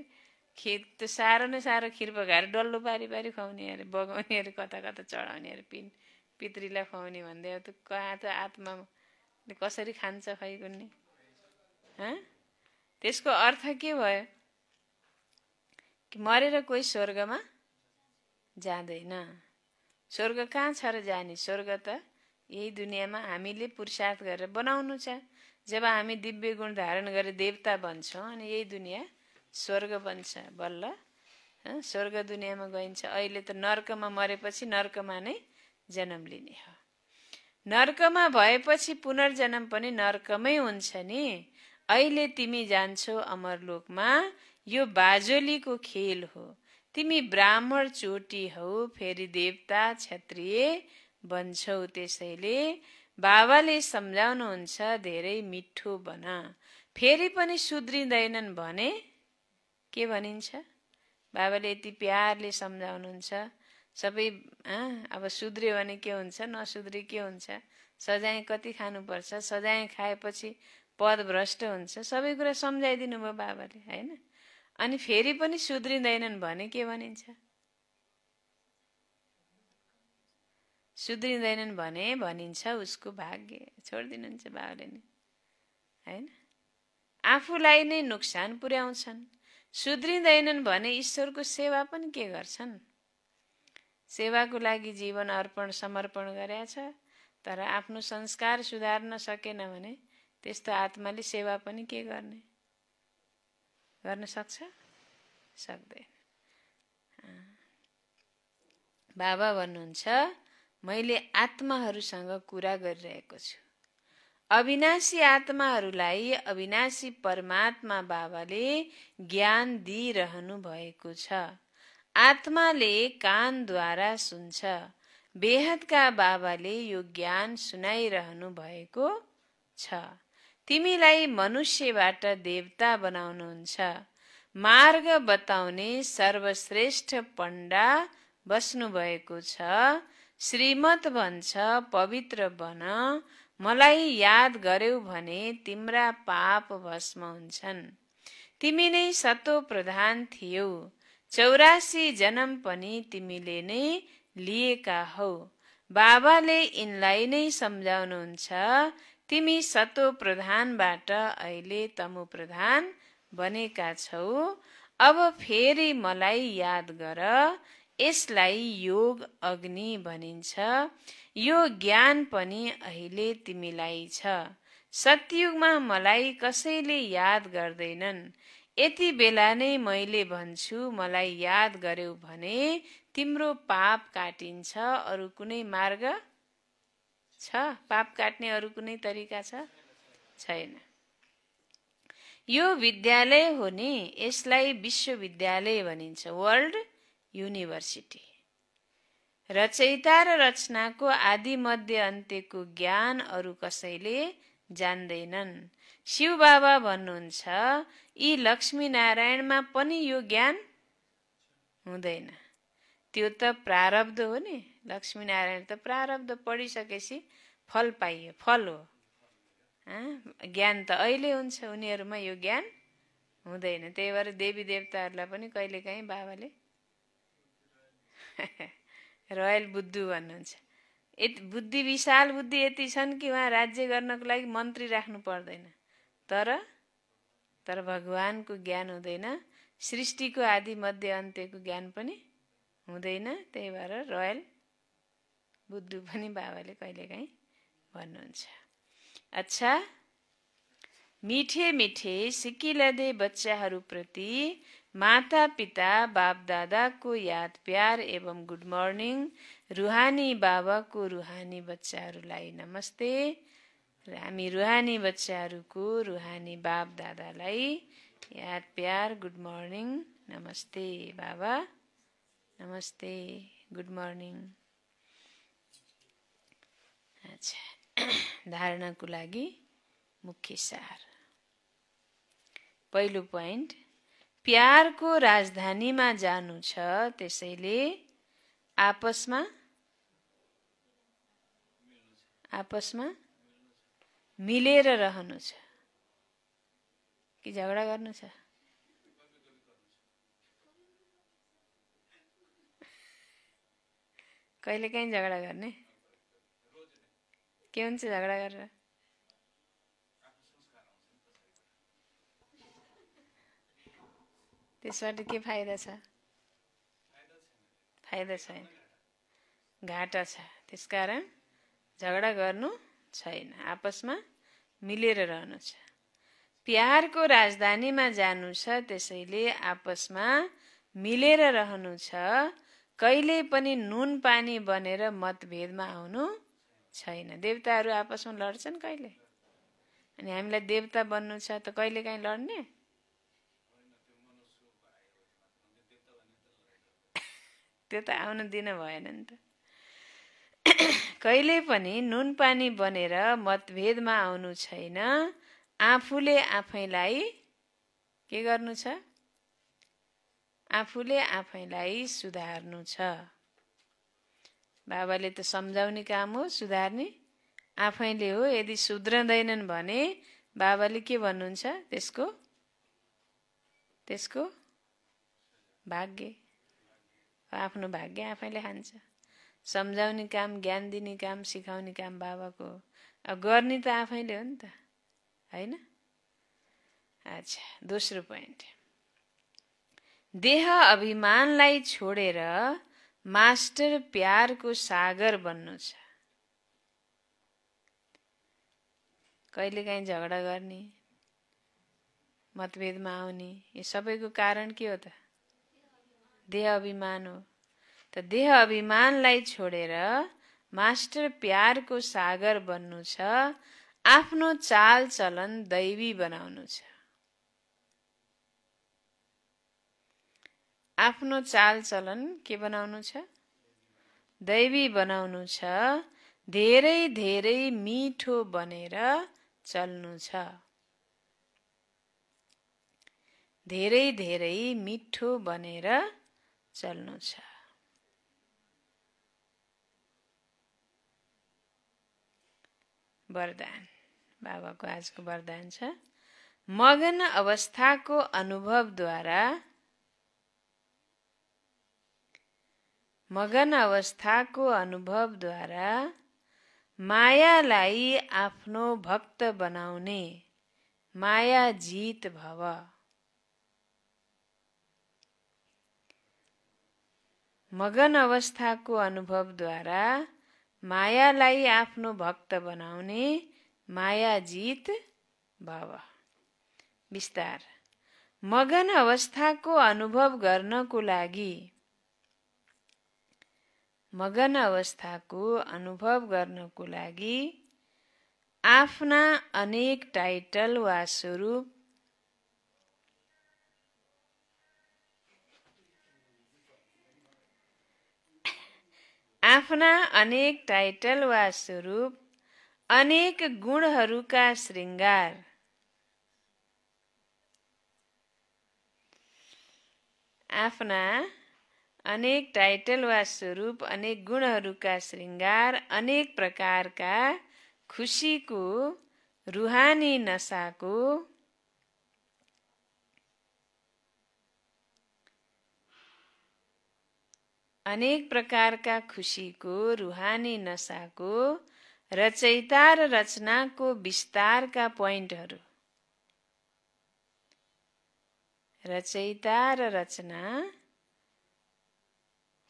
खिर त्यो साह्रो नै साह्रो खिर पकाएर डल्लो पारी पारी खुवाउने अरे बगाउने अरे कता कता चढाउने अरे पिन पितृलाई खुवाउने भन्दै अब त्यो कहाँ त आत्मा कसरी खान्छ खै कुन्ने त्यसको अर्थ के भयो? कि मरेर कोही स्वर्गमा जाँदैन। स्वर्ग कहाँ छ र जाने? स्वर्ग त यही दुनियाँमा हामीले पुरुषार्थ गरेर बनाउनु छ। जब हामी दिव्य गुण धारण गरेर देवता बन्छौँ अनि यही दुनियाँ स्वर्ग बन्छ बल्ल स्वर्ग दुनियाँमा गइन्छ। अहिले त नर्कमा मरेपछि नर्कमा नै जन्म लिने हो। नर्कमा भएपछि पुनर्जन्म पनि नर्कमै हुन्छ नि। अहिले तिमी जान्छौ अमरलोकमा यो बाजोलीको खेल हो। तिमी ब्राह्मण चोटी हौ फेरि देवता क्षत्रिय बन्छौ त्यसैले। बाबाले सम्झाउनुहुन्छ धेरै मिठो बन। फेरि पनि सुध्रिँदैनन् भने के भनिन्छ? बाबाले यति प्यारले सम्झाउनुहुन्छ। सबै अब सुध्रियो भने के हुन्छ? नसुध्रे के हुन्छ? सजाय कति खानुपर्छ? सजाय खाएपछि पद भ्रष्ट हुन्छ। सबै कुरा सम्झाइदिनु भयो बाबाले होइन? अनि फेरि पनि सुध्रिँदैनन् भने के भनिन्छ? सुध्रिँदैनन् भने भनिन्छ उसको भाग्य। छोडिदिनुहुन्छ बाबाले नै। होइन? आफूलाई नै नोक्सान पुर्याउँछन्। सुध्रिँदैनन् भने ईश्वरको सेवा पनि के गर्छन्? सेवाको लागि जीवन अर्पण समर्पण गरेका छ तर आफ्नो संस्कार सुधार्न सकेन भने त्यस्तो आत्माले सेवा पनि के गर्ने? गर्न सक्छ? सक्दैन। बाबा भन्नुहुन्छ मैले आत्माहरूसँग कुरा गरिरहेको छु। अविनाशी आत्माहरूलाई अविनाशी परमात्मा बाबाले ज्ञान दिइरहनु भएको छ। आत्माले कानद्वारा सुन्छ। बेहदका बाबाले यो ज्ञान सुनाइरहनु भएको छ। तिमीलाई मनुष्यबाट देवता बनाउनुहुन्छ। मार्ग बताउने सर्वश्रेष्ठ पण्डा बस्नु भएको छ। श्रीमत भन्छ पवित्र बन। मलाई याद गर्यौ भने तिम्रा पाप भस्म हुन्छन्। तिमी नै सतो प्रधान थियौ। चौरासी जन्म पनि तिमीले नै लिएका हौ। बाबाले यिनलाई नै सम्झाउनुहुन्छ तिमी सतो प्रधानबाट अहिले तमु प्रधान बनेका छौ। अब फेरि मलाई याद गर यसलाई योग अग्नि भनिन्छ। यो ज्ञान पनि अहिले तिमीलाई छ। सतयुगमा मलाई कसैले याद गर्दैनन्। यति बेला नै मैले भन्छु मलाई याद गर्यौ भने तिम्रो पाप काटिन्छ। अरू कुनै मार्ग छ? पाप काट्ने अरू कुनै तरिका छ? छैन। यो विद्यालय हो नि यसलाई विश्वविद्यालय भनिन्छ। वर्ल्ड युनिभर्सिटी रचयिता र रचनाको आदि मध्य अन्त्यको ज्ञान अरू कसैले जान्दैनन्। शिव बाबा भन्नुहुन्छ यी लक्ष्मी नारायणमा पनि यो ज्ञान हुँदैन। त्यो त प्रारब्ध हो नि। लक्ष्मी नारायण त प्रारब्ध पढिसकेपछि फल पाइयो फल हो। ज्ञान त अहिले हुन्छ उनीहरूमा यो ज्ञान हुँदैन। त्यही भएर देवी देवताहरूलाई पनि कहिलेकाहीँ बाबाले रोयल बुद्धु भन्नुहुन्छ। यति बुद्धि विशाल बुद्धि यति छन् कि उहाँ राज्य गर्नको लागि मन्त्री राख्नु पर्दैन। तर तर भगवानको ज्ञान हुँदैन। सृष्टिको आदि मध्य अन्त्यको ज्ञान पनि हुँदैन। त्यही भएर रोयल बुद्धु पनि बाबाले कहिलेकाहीँ भन्नुहुन्छ। अच्छा मिठे मिठे सिकिलदे बच्चाहरूप्रति माता पिता बाप दादाको याद प्यार एवं गुड मर्निङ रुहानी बाबाको रुहानी बच्चाहरूलाई नमस्ते। र हामी रुहानी बच्चाहरूको रुहानी बाप दादालाई याद प्यार गुड मर्निङ नमस्ते बाबा। नमस्ते गुड मर्निङ अच्छा धारणाको लागि मुख्य सार। पहिलो पोइन्ट प्यारको राजधानीमा जानु छ त्यसैले आपसमा आपसमा मिलेर रहनु छ। कि झगडा गर्नु छ? कहिले काहीँ झगडा गर्ने? के हुन्छ झगडा गरेर? त्यसबाट के फाइदा छ? फाइदा छैन। घाटा छ। त्यसकारण झगडा गर्नु छैन। आपसमा मिलेर रहनु छ। प्यारको राजधानीमा जानु छ त्यसैले आपसमा मिलेर रहनु छ। कहिले पनि नुन पानी बनेर मतभेदमा आउनु छैन। देवताहरू आपसमा लड्छन् कहिले? अनि हामीलाई देवता बन्नु छ त कहिले काहीँ लड्ने? त्यो त आउन दिन भएन नि त। कहिले पनि नुन पानी बनेर मतभेदमा आउनु छैन। आफूले आफैलाई के गर्नु छ? आफूले आफैलाई सुधार्नु छ। बाबाले त सम्झाउने काम हो सुधार्ने। आफैले हो यदि सुध्रँदैनन् भने बाबाले के भन्नुहुन्छ? त्यसको त्यसको भाग्य। आफ्नो भाग्य आफैले खान्छ सम्झाउने काम ज्ञान दिने काम सिकाउने काम बाबाको अब गर्ने त आफैले हो नि त होइन? अच्छा दोस्रो पोइन्ट देह अभिमानलाई छोडेर मास्टर प्यारको सागर बन्नु छ। कहिलेकाहीँ झगडा गर्ने मतभेदमा आउने यो सबैको कारण के हो त? देह अभिमान हो त देह अभिमानलाई छोडेर मास्टर प्यारको सागर बन्नु छ आफ्नो चाल चलन दैवी बनाउनु छ। आफ्नो चाल चलन के बनाउनु छ? दैवी बनाउनु छ धेरै धेरै मिठो बनेर चल्नु छ। धेरै धेरै मिठो बनेर चल्नु छ वरदान। बाबाको आजको वरदान छ। मगन अवस्थाको अनुभवद्वारा मगन अवस्थाको अनुभवद्वारा मायालाई आफ्नो भक्त बनाउने माया जित भव। मगन अवस्थाको अनुभवद्वारा मायालाई आफ्नो भक्त बनाउने माया जित भव। विस्तार। मगन अवस्थाको अनुभव गर्नको लागि मगन अवस्थाको अनुभव गर्नको लागि आफ्ना अनेक टाइटल वा स्वरूप आफ्ना अनेक टाइटल वा स्वरूप अनेक गुणहरूका श्रृङ्गार। आफ्ना अनेक टाइटल वा स्वरूप अनेक गुणहरूका श्रृङ्गार अनेक प्रकारका खुसीको रुहानी नसाको अनेक प्रकारका खुसीको रुहानी नसाको रचयिता र रचनाको विस्तारका पोइन्टहरू। रचयिता र रचना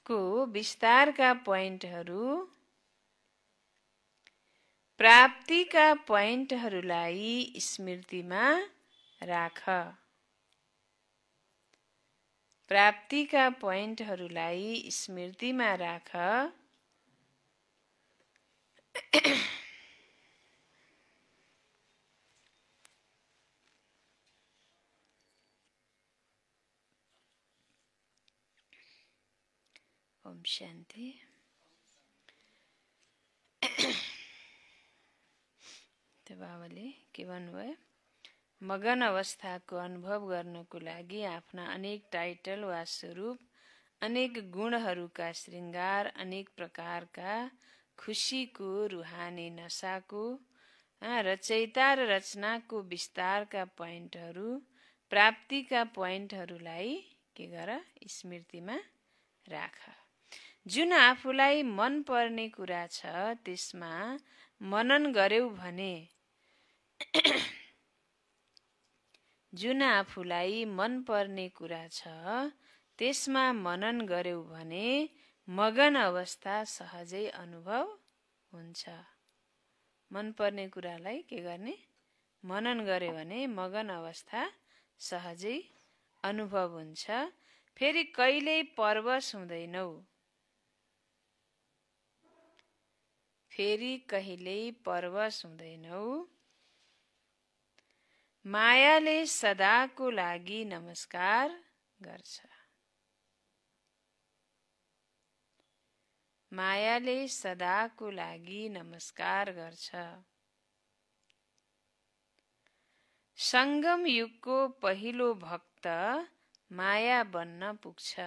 को विस्तारका पोइन्टहरू प्राप्तिका पोइन्टहरूलाई स्मृतिमा राख। प्राप्तिका पोइन्टहरूलाई स्मृतिमा राख। ओम शान्ति त्यो के भन्नुभयो मगन अवस्थाको अनुभव गर्नको लागि आफ्ना अनेक टाइटल वा स्वरूप अनेक गुणहरूका श्रृङ्गार अनेक प्रकारका खुसीको रुहानी नसाको रचयिता र रचनाको विस्तारका पोइन्टहरू प्राप्तिका पोइन्टहरूलाई के गर स्मृतिमा राख। जुन आफूलाई मन पर्ने कुरा छ त्यसमा मनन गर्यौ भने जुन आफूलाई मन पर्ने कुरा छ त्यसमा मनन गर्यौ भने मगन अवस्था सहजै अनुभव हुन्छ। मनपर्ने कुरालाई के गर्ने? मनन गर्यो भने मगन अवस्था सहजै अनुभव हुन्छ। फेरि कहिल्यै परवश हुँदैनौ। फेरि कहिल्यै परवश हुँदैनौ। मायाले सदाको लागि नमस्कार गर्छ। मायाले सदाको लागि नमस्कार गर्छ। सङ्गम युगको पहिलो भक्त माया बन्न पुग्छ।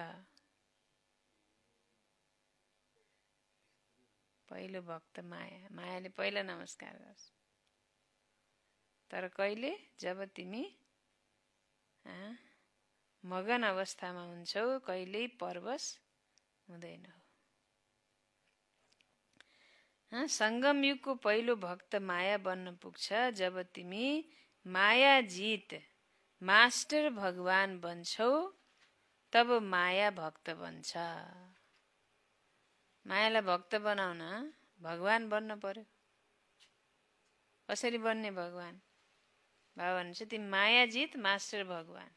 पहिलो भक्त माया। मायाले पहिला नमस्कार गर्छ। तर कहिले? जब तिमी मगन अवस्थामा हुन्छौ कहिल्यै परवश हुँदैनौ सङ्गम युगको पहिलो भक्त माया बन्न पुग्छ जब तिमी माया जित मास्टर भगवान बन्छौ तब माया भक्त बन्छ। मायालाई भक्त बनाउन भगवान बन्न पर्यो। कसरी बन्ने भगवान? बाबा भन्नुहुन्छ तिमी माया जित मास्टर भगवान।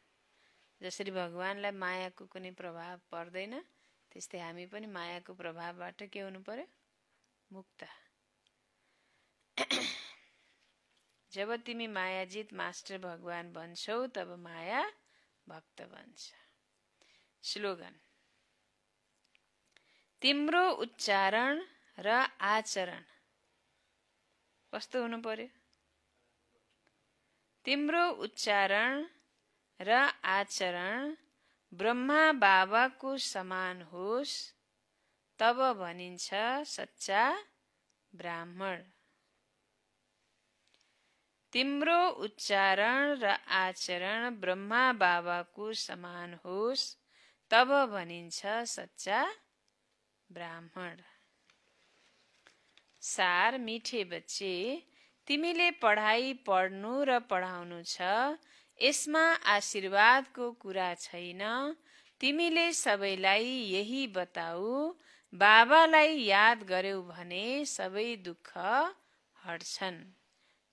जसरी भगवान्लाई मायाको कुनै प्रभाव पर्दैन त्यस्तै हामी पनि मायाको प्रभावबाट के हुनु पर्यो? मुक्त। जब तिमी मायाजित मास्टर भगवान बन्छौ तब माया भक्त बन्छ। स्लोगन। तिम्रो उच्चारण र आचरण कस्तो हुनु पर्यो? तिम्रो उच्चारण र आचरण ब्रह्मा बाबाको समान होस् तब भनिन्छ सच्चा ब्राह्मण। तिम्रो उच्चारण र आचरण ब्रह्मा बाबाको समान होस् तब भनिन्छ सच्चा ब्राह्मण। सार मिठे बच्चे तिमीले पढाइ पढ्नु र पढाउनु छ यसमा आशीर्वादको कुरा छैन। तिमीले सबैलाई यही बताऊ बाबालाई याद गर्यौ भने सबै दुःख हट्छन्।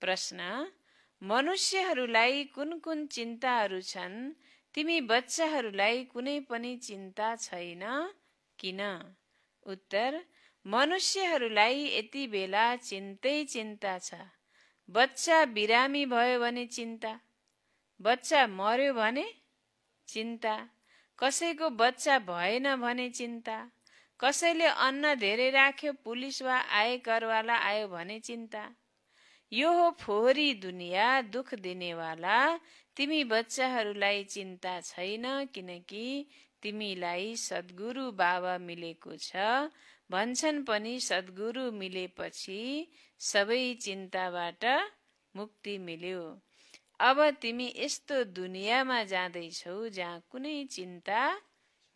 प्रश्न मनुष्यहरूलाई कुन कुन चिन्ताहरू छन्? तिमी बच्चाहरूलाई कुनै पनि चिन्ता छैन किन? उत्तर मनुष्यहरूलाई यति बेला चिन्तै चिन्ता छ। बच्चा बिरामी भयो भने चिन्ता। बच्चा मर्यो भने चिन्ता। कसैको बच्चा भएन भने चिन्ता। कसैले अन्न धेरै राख्यो पुलिस वा आयकरवाला आयो भने चिन्ता। यो हो फोहोरी दुनियाँ दुख दिनेवाला। तिमी बच्चाहरूलाई चिन्ता छैन किनकि तिमीलाई सद्गुरु बाबा मिलेको छ। भन्छन् पनि सद्गुरु मिलेपछि सबै चिन्ताबाट मुक्ति मिल्यो। अब तिमी यस्तो दुनियाँमा जाँदैछौ जहाँ कुनै चिन्ता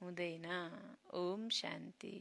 हुँदैन। ओम शान्ति।